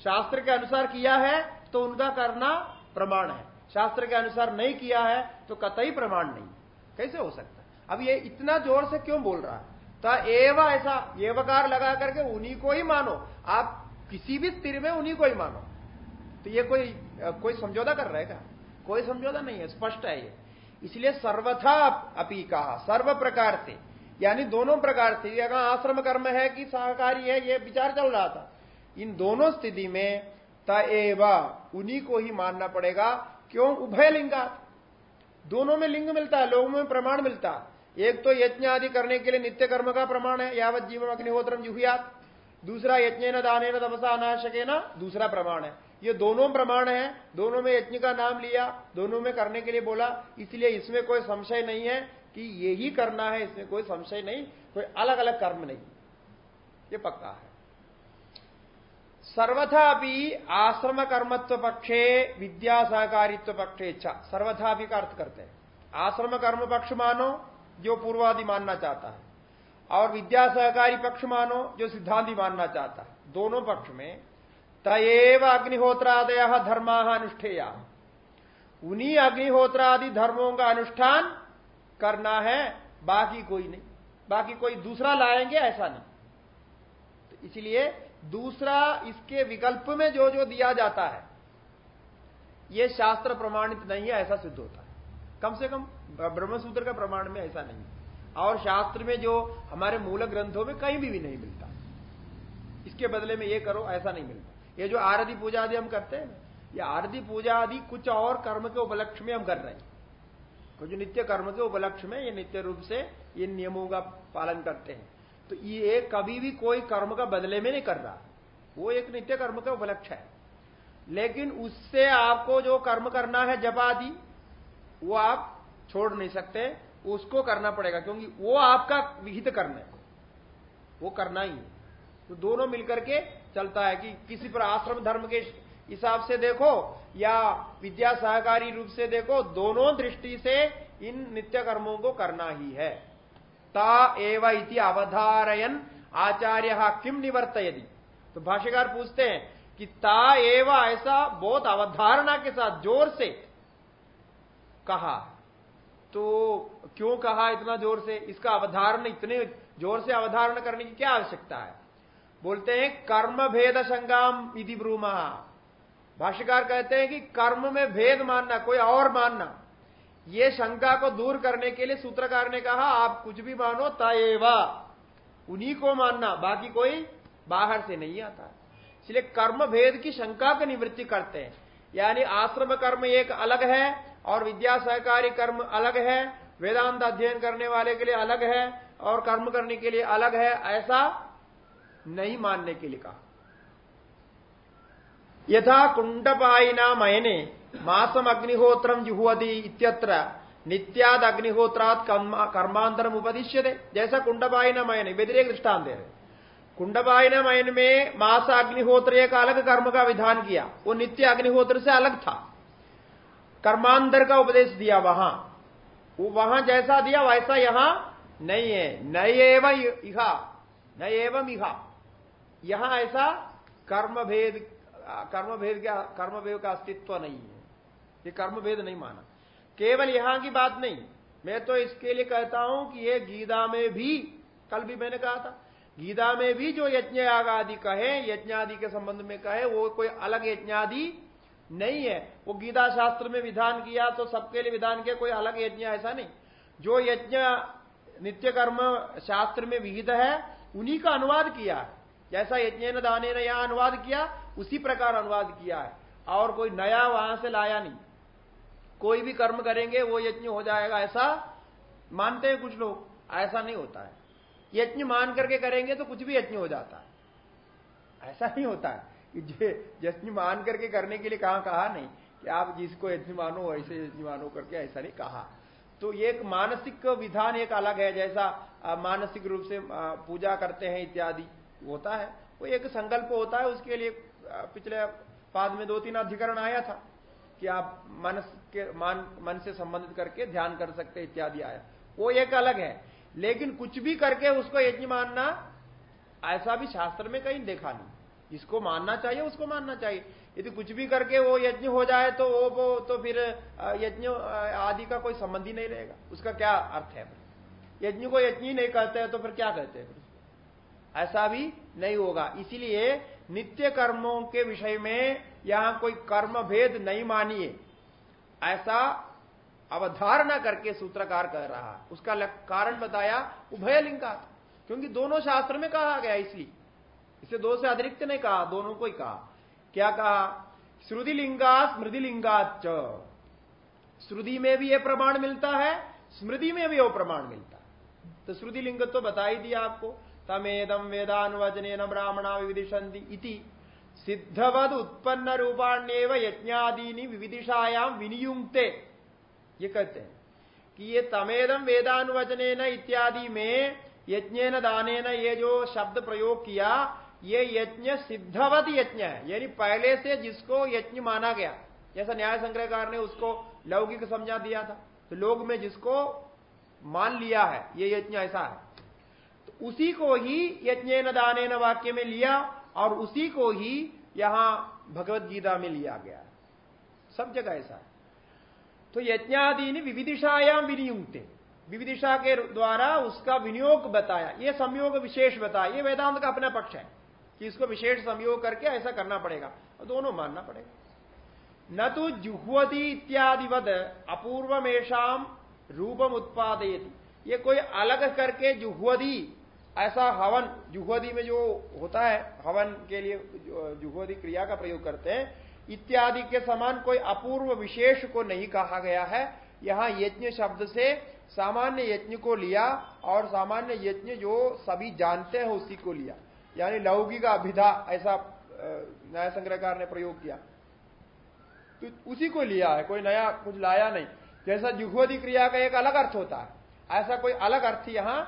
शास्त्र के अनुसार किया है तो उनका करना प्रमाण है। शास्त्र के अनुसार नहीं किया है तो कतई प्रमाण नहीं कैसे हो सकता अब ये इतना ज़ोर से क्यों बोल रहा है? तो एवं ऐसा, एवकार लगा करके उन्हीं को ही मानो। आप किसी भी स्थिर में उन्हीं को ही मानो। तो ये कोई कोई समझौता कर रहेगा कोई समझौता नहीं है, स्पष्ट है ये। इसलिए सर्वथा अपी कहा, सर्व प्रकार से। यानी दोनों प्रकार से। अगर आश्रम कर्म है कि सहकारी है, ये विचार चल रहा था। इन दोनों स्थिति में तएवा उन्हीं को ही मानना पड़ेगा। क्यों? उभय लिंगा दोनों में लिंग मिलता है, लोगों में प्रमाण मिलता है। एक तो यज्ञ आदि करने के लिए नित्य कर्म का प्रमाण है, यावत जीवन अग्निहोत्रम जुहियात। दूसरा यज्ञ न दाने न तपसा अनाशके दूसरा प्रमाण है। ये दोनों प्रमाण है, दोनों में यज्ञ का नाम लिया, दोनों में करने के लिए बोला, इसलिए इसमें कोई संशय नहीं है कि यही करना है, इसमें कोई संशय नहीं, कोई अलग अलग कर्म नहीं। ये पक्का है। सर्वथा भी आश्रम कर्मत्व पक्षे विद्या सहकारित्व पक्षे इच्छा। सर्वथा भी का अर्थ करते हैं। आश्रम कर्म पक्ष मानो जो पूर्वादि मानना चाहता है। और विद्या सहकारी पक्ष मानो, जो सिद्धांति मानना चाहता है। दोनों पक्ष में, तयव अग्निहोत्रादय धर्मा अनुष्ठेया। उन्हीं अग्निहोत्रादि धर्मों का अनुष्ठान करना है, बाकी कोई नहीं। बाकी कोई दूसरा लाएँगे, ऐसा नहीं। तो इसलिए दूसरा इसके विकल्प में जो जो दिया जाता है यह शास्त्र प्रमाणित नहीं है, ऐसा सिद्ध होता है। कम से कम ब्रह्मसूत्र का प्रमाण में ऐसा नहीं और शास्त्र में जो हमारे मूल ग्रंथों में कहीं भी, भी नहीं मिलता। इसके बदले में ये करो ऐसा नहीं मिलता। ये जो आरती पूजा आदि हम करते हैं ये आरती पूजा आदि कुछ और कर्म के उपलक्ष्य में हम कर रहे हैं। कुछ नित्य कर्म के उपलक्ष्य में ये नित्य रूप से इन नियमों का पालन करते हैं। तो ये कभी भी कोई कर्म का बदले में नहीं कर रहा। वो एक नित्य कर्म का उपलक्ष्य है। लेकिन उससे आपको जो कर्म करना है जप आदि वो आप छोड़ नहीं सकते, उसको करना पड़ेगा, क्योंकि वो आपका विहित करना है। वो करना ही है। तो दोनों मिलकर के चलता है कि किसी पर आश्रम धर्म के हिसाब से देखो या विद्या सहकारी रूप से देखो, दोनों दृष्टि से इन नित्य कर्मों को करना ही है। ता एव इति अवधारयन, आचार्य किम निवर्त यदि तो भाष्यकार पूछते हैं कि ता एव ऐसा बहुत अवधारणा के साथ ज़ोर से कहा तो क्यों कहा इतना ज़ोर से? इसका अवधारण, इतने ज़ोर से अवधारण करने की क्या आवश्यकता है? बोलते हैं, कर्म भेद संगाम विधि ब्रूमा। भाष्यकार कहते हैं कि कर्म में भेद मानना, कोई और मानना, ये शंका को दूर करने के लिए सूत्रकार ने कहा, आप कुछ भी मानो तयवा उन्हीं को मानना, बाकी कोई बाहर से नहीं आता। इसलिए कर्म भेद की शंका की निवृत्ति करते हैं। यानी आश्रम कर्म एक अलग है और विद्या सहकारी कर्म अलग है, वेदांत अध्ययन करने वाले के लिए अलग है और कर्म करने के लिए अलग है, ऐसा नहीं मानने के लिए कहा। यथा कुंडपाइना मयने, मासम अग्निहोत्रम जुहुअति इत्यत्र, नित्याद अग्निहोत्रात कर्मांतरम उपदिश्य जैसा कुंडपाइना मयने, व्यतिरेक दृष्टान दे रहे कुंडपायन मयन में मास अग्निहोत्र एक अलग कर्म का विधान किया, वो नित्य अग्निहोत्र से अलग था। कर्मांतर का उपदेश दिया वहाँ। वो वहाँ जैसा दिया, वैसा यहाँ नहीं है। न एवं इहा न एवं इहा यहाँ ऐसा कर्म भेद कर्म भेद का कर्म भेद का अस्तित्व नहीं है। ये कर्म भेद नहीं माना। केवल यहाँ की बात नहीं। मैं तो इसके लिए कहता हूँ कि ये गीता में भी, कल भी मैंने कहा था, गीता में भी जो यज्ञ आदि कहे, यज्ञादि के संबंध में कहे, वो कोई अलग यज्ञादि नहीं है। वो गीता शास्त्र में विधान किया तो सबके लिए विधान किया, कोई अलग यज्ञ ऐसा नहीं। जो यज्ञ नित्य कर्म शास्त्र में विहित है, उन्हीं का अनुवाद किया है। जैसा यज्ञ न दाने ने यहाँ अनुवाद किया, उसी प्रकार अनुवाद किया है। और कोई नया वहाँ से लाया नहीं। कोई भी कर्म करेंगे, वो यज्ञ हो जाएगा, ऐसा मानते हैं कुछ लोग। ऐसा नहीं होता है। यज्ञ मान करके करेंगे तो कुछ भी यज्ञ हो जाता है। ऐसा नहीं होता है। यज्ञ मान करके करने के लिए कहा कहा नहीं, कि आप जिसको यज्ञ मानो ऐसे यज्ञ मानो करके ऐसा नहीं कहा। तो एक मानसिक विधान एक अलग है, जैसा मानसिक रूप से पूजा करते हैं इत्यादि, होता है। वो एक संकल्प होता है, उसके लिए पिछले पाद में दो तीन अधिकरण आया था, कि आप मन के, मान, मन से संबंधित करके ध्यान कर सकते इत्यादि आया। वो एक अलग है। लेकिन कुछ भी करके उसको यज्ञ मानना, ऐसा भी शास्त्र में कहीं देखा नहीं। जिसको मानना चाहिए उसको मानना चाहिए। यदि कुछ भी करके वो यज्ञ हो जाए तो वो, वो तो फिर यज्ञ आदि का कोई संबंध ही नहीं रहेगा। उसका क्या अर्थ है? यज्ञ को यज्ञ ही नहीं कहते हैं तो फिर क्या कहते हैं? ऐसा भी नहीं होगा। इसीलिए नित्य कर्मों के विषय में यहाँ कोई कर्म भेद नहीं मानिए। ऐसा अवधारणा करके सूत्रकार कह रहा उसका कारण बताया उभय क्योंकि दोनों शास्त्र में कहा गया इसलिए। इसे दो से अतिरिक्त नहीं कहा, दोनों को ही कहा। क्या कहा? श्रुति लिंगा स्मृति लिंगाच श्रुति में भी यह प्रमाण मिलता है, स्मृति में भी वो प्रमाण मिलता है। तो श्रुति लिंग तो बता ही दिया आपको तमेदम वेदानुवचने न ब्राह्मणा विविदिशंति इति। सिद्धवद उत्पन्न रूपाण्यव यज्ञादीनी विविदिशायाम विनियुक्ते ये कहते हैं कि ये तमेदम वेदानुवचने इत्यादि में यज्ञ दाने ये जो शब्द प्रयोग किया ये यज्ञ सिद्धवत यज्ञ है। यानी पहले से जिसको यज्ञ माना गया, जैसा न्याय संग्रहकार ने उसको लौकिक समझा दिया था तो लोग में जिसको मान लिया है, ये यज्ञ ऐसा है। तो उसी को ही यज्ञ न दाने न वाक्य में लिया, और उसी को ही यहाँ भगवत गीता में लिया गया सब जगह ऐसा है। तो यज्ञादि विविदिशायाम विनियुक्ते। विविदिशा के द्वारा उसका विनियोग बताया, ये संयोग विशेष बताया, ये वेदांत का अपना पक्ष है। कि इसको विशेष संयोग करके ऐसा करना पड़ेगा। दोनों मानना पड़ेगा। न तो जुहवती इत्यादिवद अपूर्वमेशाम रूपम उत्पादयती। ये कोई अलग करके जुहवदी, ऐसा हवन, जुहवदी में जो होता है, हवन के लिए जुहवदी क्रिया का प्रयोग करते हैं, इत्यादि के समान कोई अपूर्व विशेष को नहीं कहा गया है। यहाँ यज्ञ शब्द से सामान्य यज्ञ को लिया और सामान्य यज्ञ जो सभी जानते हैं उसी को लिया। यानी लौकिक अभिधा, ऐसा न्याय संग्रहकार ने प्रयोग किया। तो उसी को लिया है, कोई नया कुछ लाया नहीं। जैसा जुहोदी क्रिया का एक अलग अर्थ होता है, ऐसा कोई अलग अर्थ यहाँ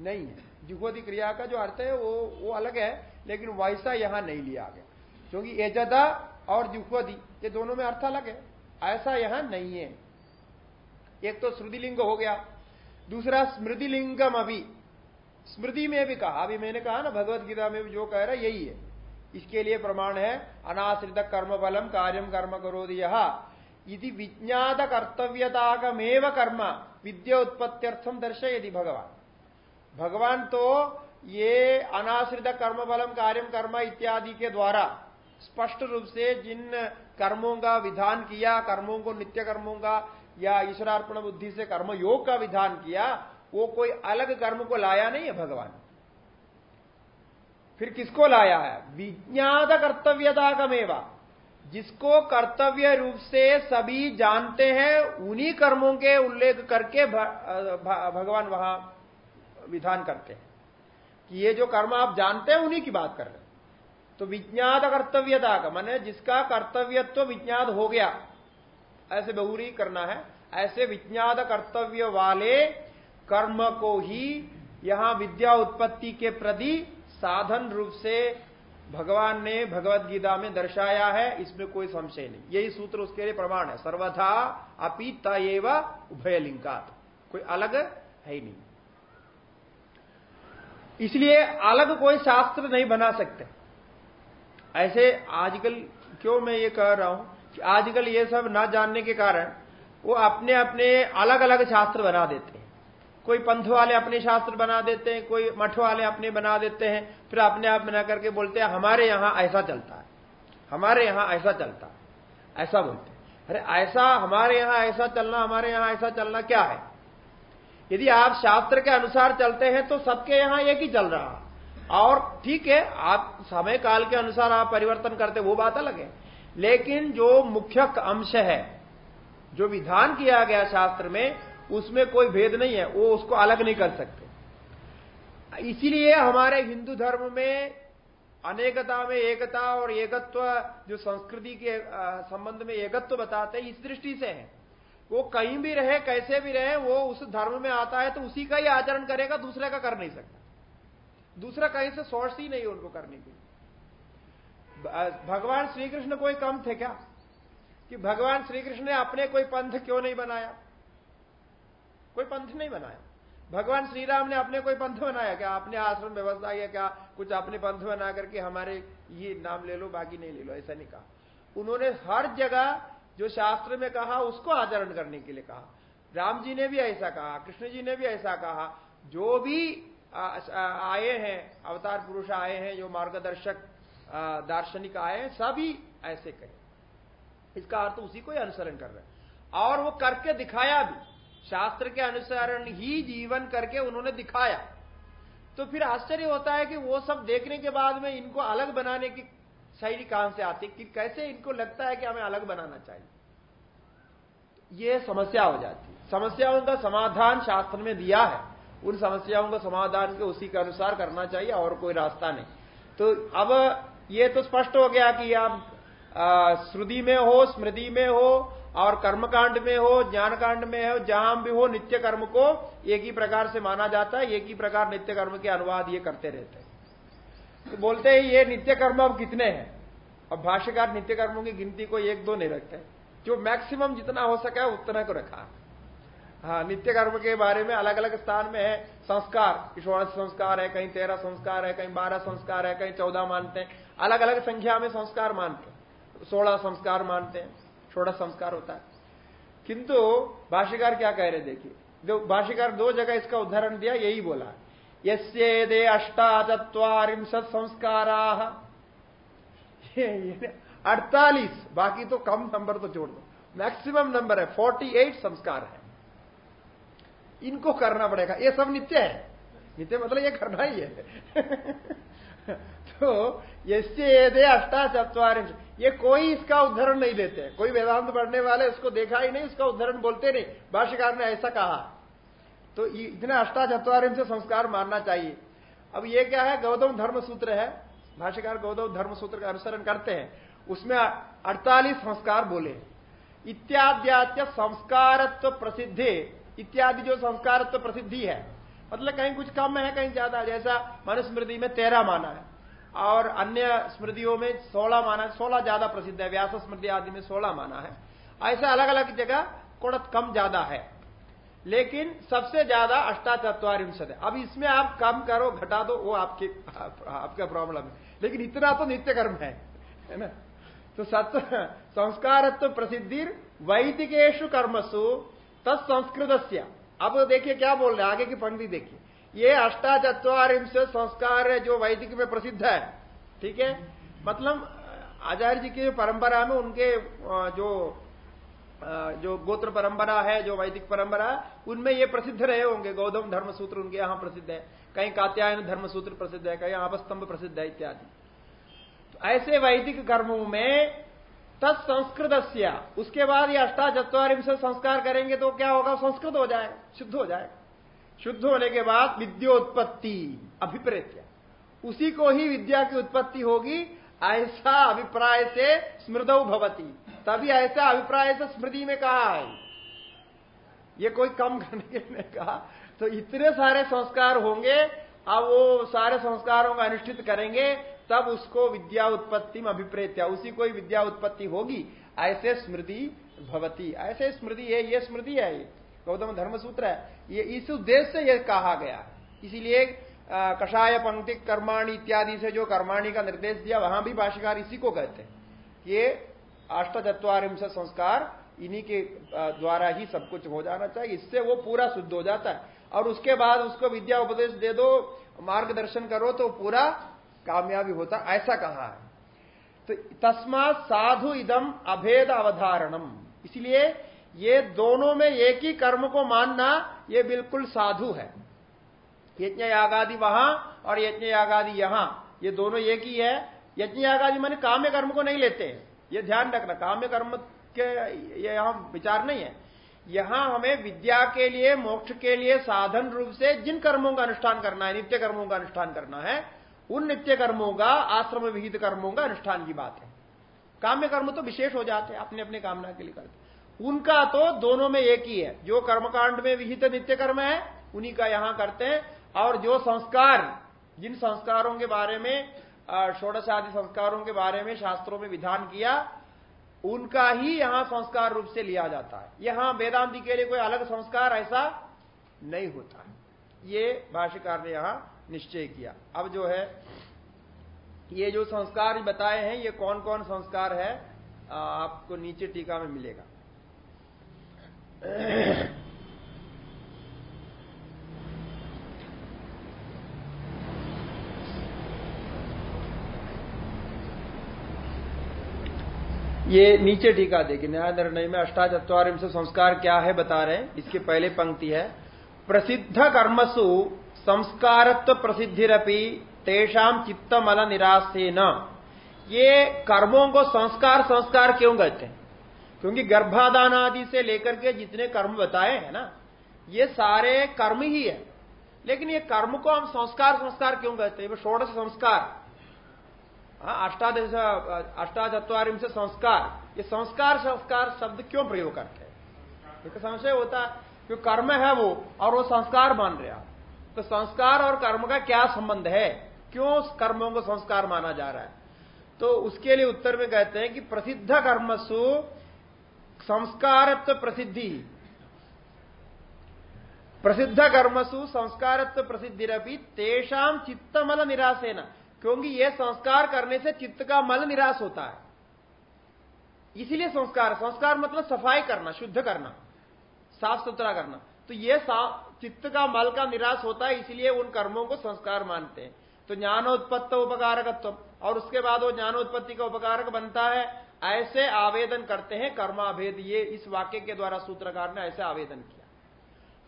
नहीं है। जुहोदी क्रिया का जो अर्थ है, वो वो अलग है, लेकिन वैसा यहाँ नहीं लिया गया। क्योंकि एजदा और जुहोदी ये दोनों में अर्थ अलग है, ऐसा यहाँ नहीं है। एक तो श्रुतिलिंग हो गया, दूसरा स्मृतिलिंगम अभी। स्मृति में भी कहा, अभी मैंने कहा ना, भगवत गीता में भी जो कह रहा है, यही है। इसके लिए प्रमाण है, अनाश्रित कर्म बलम कार्यम कर्म करो यदि विज्ञात कर्तव्यतागमेव कर्म, विद्या उत्पत्त्यर्थम दर्शयति भगवान। भगवान तो ये अनाश्रित कर्म बलम कार्यम कर्म इत्यादि के द्वारा स्पष्ट रूप से जिन कर्मों का विधान किया, कर्मों को नित्य कर्मों का या ईश्वरार्पण बुद्धि से कर्म योग का विधान किया वो कोई अलग कर्म को लाया नहीं है भगवान। फिर किसको लाया है? विज्ञात कर्तव्यता का मेवा जिसको कर्तव्य रूप से सभी जानते हैं, उन्हीं कर्मों के उल्लेख करके भगवान वहाँ विधान करते हैं। कि ये जो कर्म आप जानते हैं, उन्हीं की बात कर रहे हैं। तो विज्ञात कर्तव्यता का मैंने जिसका कर्तव्यत्व तो विज्ञात हो गया। ऐसे बहुरी करना है। ऐसे विज्ञात कर्तव्य वाले कर्म को ही यहाँ विद्या उत्पत्ति के प्रति साधन रूप से भगवान ने भगवत गीता में दर्शाया है, इसमें कोई संशय नहीं। यही सूत्र उसके लिए प्रमाण है। सर्वथा अपीता उभय लिंगात कोई अलग है ही नहीं। इसलिए अलग कोई शास्त्र नहीं बना सकते। ऐसे आजकल क्यों मैं ये कह रहा हूँ कि आजकल ये सब ना जानने के कारण वो अपने अपने अलग अलग शास्त्र बना देते हैं। कोई पंथ वाले अपने शास्त्र बना देते हैं, कोई मठ वाले अपने बना देते हैं, फिर अपने आप बना करके बोलते हैं, हमारे यहाँ ऐसा चलता है। हमारे यहाँ ऐसा चलता है। ऐसा बोलते हैं। अरे ऐसा, हमारे यहाँ ऐसा चलना, हमारे यहाँ ऐसा चलना क्या है? यदि आप शास्त्र के अनुसार चलते हैं तो सबके यहाँ एक ही चल रहा और ठीक है, आप समय काल के अनुसार आप परिवर्तन करते, वो बात अलग है। लेकिन जो मुख्य अंश है, जो विधान किया गया शास्त्र में उसमें कोई भेद नहीं है, वो उसको अलग नहीं कर सकते। इसीलिए हमारे हिंदू धर्म में अनेकता में एकता और एकत्व, जो संस्कृति के संबंध में एकत्व बताते हैं, इस दृष्टि से है। वो कहीं भी रहे, कैसे भी रहे, वो उस धर्म में आता है तो उसी का ही आचरण करेगा, दूसरे का कर नहीं सकता। दूसरा कहीं से सोर्स ही नहीं उनको करने के भगवान श्रीकृष्ण कोई कम थे क्या? कि भगवान श्रीकृष्ण ने अपने कोई पंथ क्यों नहीं बनाया? कोई पंथ नहीं बनाया। भगवान श्री राम ने अपने कोई पंथ बनाया? क्या अपने आश्रम व्यवस्था या क्या कुछ अपने पंथ बना करके हमारे ये नाम ले लो, बाकी नहीं ले लो? ऐसा नहीं कहा। उन्होंने हर जगह जो शास्त्र में कहा, उसको आचरण करने के लिए कहा। राम जी ने भी ऐसा कहा, कृष्ण जी ने भी ऐसा कहा। जो भी आए हैं, अवतार पुरुष आए हैं, जो मार्गदर्शक दार्शनिक आए हैं, सभी ऐसे कहे। इसका अर्थ उसी को ही अनुसरण कर रहे हैं। और वो करके दिखाया भी। शास्त्र के अनुसरण ही जीवन करके उन्होंने दिखाया। तो फिर आश्चर्य होता है कि वो सब देखने के बाद में इनको अलग बनाने की शैली कहाँ से आती? कि कैसे इनको लगता है कि हमें अलग बनाना चाहिए? ये समस्या हो जाती है। समस्याओं का समाधान शास्त्र में दिया है। उन समस्याओं का समाधान के उसी के अनुसार करना चाहिए, और कोई रास्ता नहीं। तो अब ये तो स्पष्ट हो गया कि आप श्रुति में हो, स्मृति में हो और कर्मकांड में हो ज्ञान कांड में हो, जहाँ भी हो, नित्य कर्म को एक ही प्रकार से माना जाता है, एक ही प्रकार नित्य कर्म के अनुवाद ये करते रहते हैं। तो बोलते हैं, ये नित्य कर्म अब कितने हैं? अब भाष्यकार नित्य कर्मों की गिनती को एक दो नहीं रखते। जो मैक्सिमम जितना हो सका उतना को रखा। हाँ नित्य कर्म के बारे में अलग अलग स्थान में है। संस्कार षोड़श संस्कार है, कहीं तेरह संस्कार है, कहीं बारह संस्कार है, कहीं चौदह मानते हैं। अलग अलग संख्या में संस्कार मानते हैं। सोलह संस्कार मानते हैं। षोड़श संस्कार होता है। किंतु भाष्यकार क्या कह रहे देखिए। जो भाष्यकार दो जगह इसका उदाहरण दिया, यही बोला यस्ये अष्टा चुरीशत संस्कारा। अड़तालीस, बाकी तो कम नंबर तो जोड़ दो। मैक्सिमम नंबर है, फोर्टी एट संस्कार है। इनको करना पड़ेगा। ये सब नित्य है। नित्य मतलब ये करना ही है। तो ये दे अष्टा चतवारिंश ये कोई इसका उदाहरण नहीं देते। कोई वेदांत पढ़ने वाले इसको देखा ही नहीं उसका उदाहरण बोलते नहीं। भाष्यकार ने ऐसा कहा। तो इतने अष्टा चतवारिंश संस्कार मानना चाहिए। अब ये क्या है, गौतम धर्म सूत्र है। भाष्यकार गौतम धर्म सूत्र का अनुसरण करते हैं। उसमें अड़तालीस संस्कार बोले। इत्याद्यात्य संस्कारत्व प्रसिद्धि। इत्यादि जो संस्कारत्व प्रसिद्धि है मतलब कहीं कुछ कम है, कहीं ज़्यादा जैसा मनुस्मृति में तेरह माना है और अन्य स्मृतियों में सोलह माना है। सोलह ज़्यादा प्रसिद्ध है। व्यास स्मृति आदि में सोलह माना है। ऐसा अलग अलग जगह कुड़त कम ज़्यादा है। लेकिन सबसे ज़्यादा अष्टाचत्वारिंशत है। अब इसमें आप कम करो, घटा दो, वो आपके, आपका प्रॉब्लम है। लेकिन इतना तो नित्य कर्म है ना? तो सत्य संस्कारत्व प्रसिद्धि वैदिकेशु कर्मसु तत्संस्कृत अब देखिए क्या बोल रहे आगे की पंक्ति देखिए। ये अष्टाचत्वारिंश संस्कार जो वैदिक में प्रसिद्ध है। ठीक है? मतलब आचार्य जी की परंपरा में उनके जो जो गोत्र परंपरा है, जो वैदिक परंपरा, उनमें ये प्रसिद्ध रहे होंगे। गौतम धर्म सूत्र उनके यहाँ प्रसिद्ध है। कहीं कात्यायन धर्म सूत्र प्रसिद्ध है, कहीं आपस्तंभ प्रसिद्ध है, इत्यादि। तो ऐसे वैदिक कर्मों में तत्संस्कृत उसके बाद ये अष्टा अष्टाचत्वारिंश संस्कार करेंगे तो क्या होगा? संस्कृत हो जाएगा, शुद्ध हो जाएगा। शुद्ध होने के बाद विद्योत्पत्ति, अभिप्रेत्य। उसी को ही विद्या की उत्पत्ति होगी, ऐसा अभिप्राय से स्मृत भवती। तभी ऐसा अभिप्राय से स्मृति में कहा है। ये कोई कम करने के लिए कहा। तो इतने सारे संस्कार होंगे, अब वो सारे संस्कारों का अनुष्ठित करेंगे तब उसको विद्या उत्पत्ति में अभिप्रेत्या, उसी को ही विद्या उत्पत्ति होगी। ऐसे स्मृति भवती। ऐसे स्मृति है, ये स्मृति है ये। गौतम धर्म सूत्र है। ये इस उद्देश्य से यह कहा गया। इसीलिए कषाय पंक्ति कर्माणी इत्यादि से जो कर्माणी का निर्देश दिया, वहाँ भी भाष्यकार इसी को कहते हैं। ये अष्टचत्वारिंश संस्कार इन्हीं के द्वारा ही सब कुछ हो जाना चाहिए। इससे वो पूरा शुद्ध हो जाता है। और उसके बाद उसको विद्या उपदेश दे दो, मार्गदर्शन करो तो पूरा कामयाबी होता, ऐसा कहा है। तो तस्मात साधु इदम अभेद अवधारणम। इसलिए ये दोनों में एक ही कर्म को मानना, ये बिल्कुल साधु है। यज्ञ यागादि वहाँ और यज्ञ यागादि यहाँ, ये दोनों एक ही है। यज्ञ यागादि माने काम्य कर्म को नहीं लेते ये ध्यान रखना, काम्य कर्म के ये यहाँ विचार नहीं है। यहाँ हमें विद्या के लिए, मोक्ष के लिए साधन रूप से जिन कर्मों का अनुष्ठान करना है, नित्य कर्मों का अनुष्ठान करना है उन नित्य कर्मों का, आश्रम विहित कर्मों का अनुष्ठान की बात है। काम्य कर्म तो विशेष हो जाते हैं, अपने अपने कामना के लिए करते उनका तो दोनों में एक ही है। जो कर्मकांड में विहित नित्य कर्म है, उन्हीं का यहाँ करते हैं। और जो संस्कार, जिन संस्कारों के बारे में षोड़श आदि संस्कारों के बारे में शास्त्रों में विधान किया, उनका ही यहाँ संस्कार रूप से लिया जाता है। यहाँ वेदांति के लिए कोई अलग संस्कार ऐसा नहीं होता। ये भाष्यकार ने यहाँ निश्चय किया। अब जो है, ये जो संस्कार बताए हैं, ये कौन कौन संस्कार है आपको नीचे टीका में मिलेगा। ये नीचे टीका देखिए, न्याय निर्णय में अष्टाचत्वारिंश संस्कार क्या है बता रहे हैं, इसके पहले पंक्ति है, प्रसिद्ध कर्मसु संस्कारत्व प्रसिद्धिरपि तेषाम चित्तमल निराशे न ये कर्मों को संस्कार संस्कार क्यों कहते हैं? क्योंकि गर्भाधान आदि से लेकर के जितने कर्म बताए हैं ना ये सारे कर्म ही है। लेकिन ये कर्म को हम संस्कार संस्कार क्यों कहते हैं? षोड़श संस्कार। हाँ, अष्टादश अष्टाचत्वारिंश संस्कार। ये संस्कार संस्कार शब्द क्यों प्रयोग करते हैं? एक संशय होता है कि कर्म है वो और वो संस्कार मान रहे आप। तो संस्कार और कर्म का क्या संबंध है? क्यों कर्मों को संस्कार माना जा रहा है? तो उसके लिए उत्तर में कहते हैं कि प्रसिद्ध कर्मसु संस्कारत्व प्रसिद्धि। प्रसिद्ध कर्मसु संस्कारत्व प्रसिद्धि तेषाम चित्तमल निराशेना क्योंकि यह संस्कार करने से चित्त का मल निराश होता है। इसीलिए संस्कार संस्कार मतलब सफ़ाई करना, शुद्ध करना साफ़ सुथरा करना। तो यह चित्त का मल का निराश होता है, इसलिए उन कर्मों को संस्कार मानते हैं। तो ज्ञानोत्पत्त उपकारकत्व, और उसके बाद वो ज्ञानोत्पत्ति का उपकारक बनता है। ऐसे आवेदन करते हैं कर्माभेद। ये इस वाक्य के द्वारा सूत्रकार ने ऐसे आवेदन किया।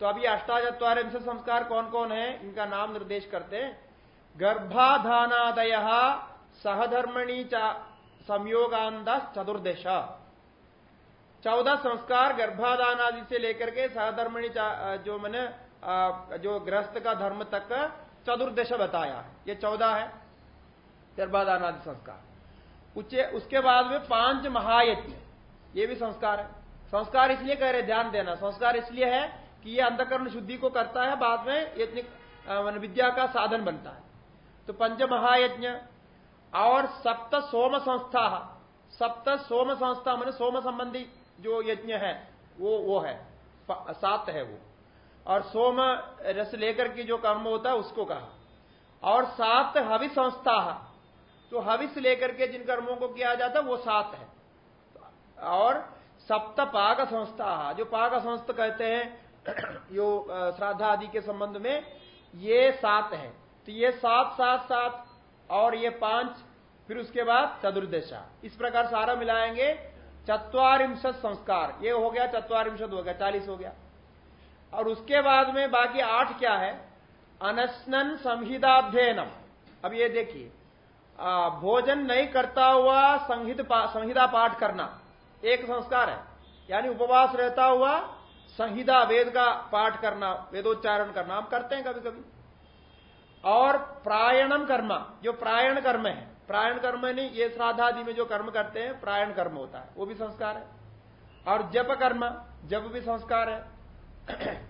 तो अभी अष्टाचत्वार संस्कार कौन कौन है? इनका नाम निर्देश करते हैं। गर्भाधानादय सहधर्मणी संयोगांध चतुर्दश चौदह संस्कार गर्भाधान आदि से लेकर के सहधर्मणी जो मैंने जो गृहस्थ का धर्म तक चतुर्दश बताया ये चौदह है गर्भाधान आदि संस्कार। उसके बाद में पाँच महायज्ञ। ये भी संस्कार है। संस्कार इसलिए कह रहे ध्यान देना। संस्कार इसलिए है कि ये अंधकरण शुद्धि को करता है, बाद में यज्ञ विद्या का साधन बनता है। तो पंच महायज्ञ और सप्त सोम संस्था। सप्त सोम संस्था, मैंने सोम संबंधी जो यज्ञ है, वो वो है। सात है वो। और सोम रस लेकर के जो कर्म होता है, उसको कहा। और सात हवि संस्था तो हविस लेकर के जिन कर्मों को किया जाता वो सात है। और सप्त पाक संस्था जो पाक संस्थ कहते हैं जो श्राद्धा आदि के संबंध में, ये सात है। तो ये सात सात सात, और ये पाँच, फिर उसके बाद चतुर्दशा। इस प्रकार सारा मिलाएँगे। चतवारिंशत संस्कार। ये हो गया चतवारिंशत हो गया चालीस हो गया। और उसके बाद में बाकी आठ क्या है? अनस्नन संहिताध्ययनम। अब ये देखिए भोजन नहीं करता हुआ संहित पा, संहिता पाठ करना एक संस्कार है। यानी उपवास रहता हुआ संहिता वेद का पाठ करना वेदोच्चारण करना हम करते हैं कभी कभी और प्रायणम कर्म जो प्रायण कर्म है प्रायण कर्म नहीं ये श्राद्धादि में जो कर्म करते हैं प्रायण कर्म होता है वो भी संस्कार है। और जप कर्म जप भी संस्कार है।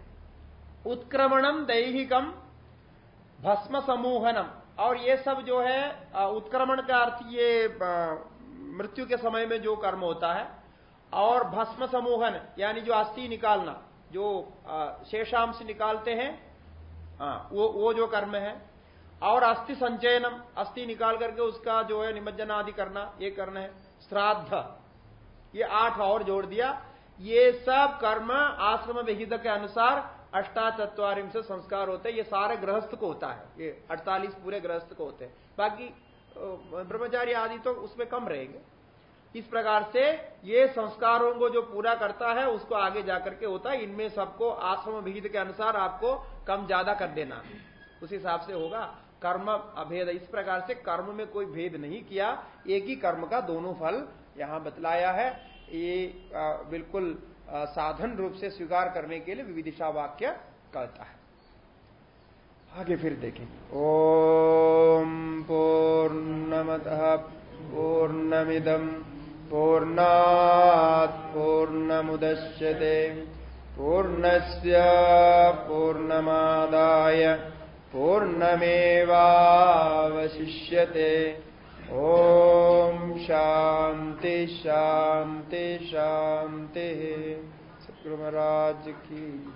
उत्क्रमणम दैहिकम भस्म समूहनम। और ये सब जो है उत्क्रमण का अर्थ ये मृत्यु के समय में जो कर्म होता है और भस्म समूहन यानी जो अस्थि निकालना जो शेषांश निकालते हैं हाँ, वो वो जो कर्म है और अस्थि संचयनम अस्थि निकाल करके उसका जो है निमज्जन आदि करना, ये करना है। श्राद्ध। ये आठ और जोड़ दिया। ये सब कर्म आश्रम विहित के अनुसार अष्टाचत्वारिंश संस्कार होते हैं। ये सारे गृहस्थ को होता है। ये अड़तालीस पूरे गृहस्थ को होते हैं। बाकी ब्रह्मचारी आदि तो उसमें कम रहेंगे। इस प्रकार से ये संस्कारों को जो पूरा करता है, उसको आगे जाकर के होता है। इनमें सबको आश्रम विहित के अनुसार आपको कम ज़्यादा कर देना। है उस हिसाब से होगा। कर्म अभेद, इस प्रकार से कर्म में कोई भेद नहीं किया, एक ही कर्म का दोनों फल यहाँ बतलाया है। ये बिल्कुल साधन रूप से स्वीकार करने के लिए विविदिशा वाक्य कहता है। आगे फिर देखें। ओम पूर्णमद पूर्णमिदम पूर्णात् पूर्णमुदश्यते। पूर्णस्य पूर्णमादाय पूर्णमेवावशिष्यते। ओ शांति शांति शांति सतगुरु महाराज की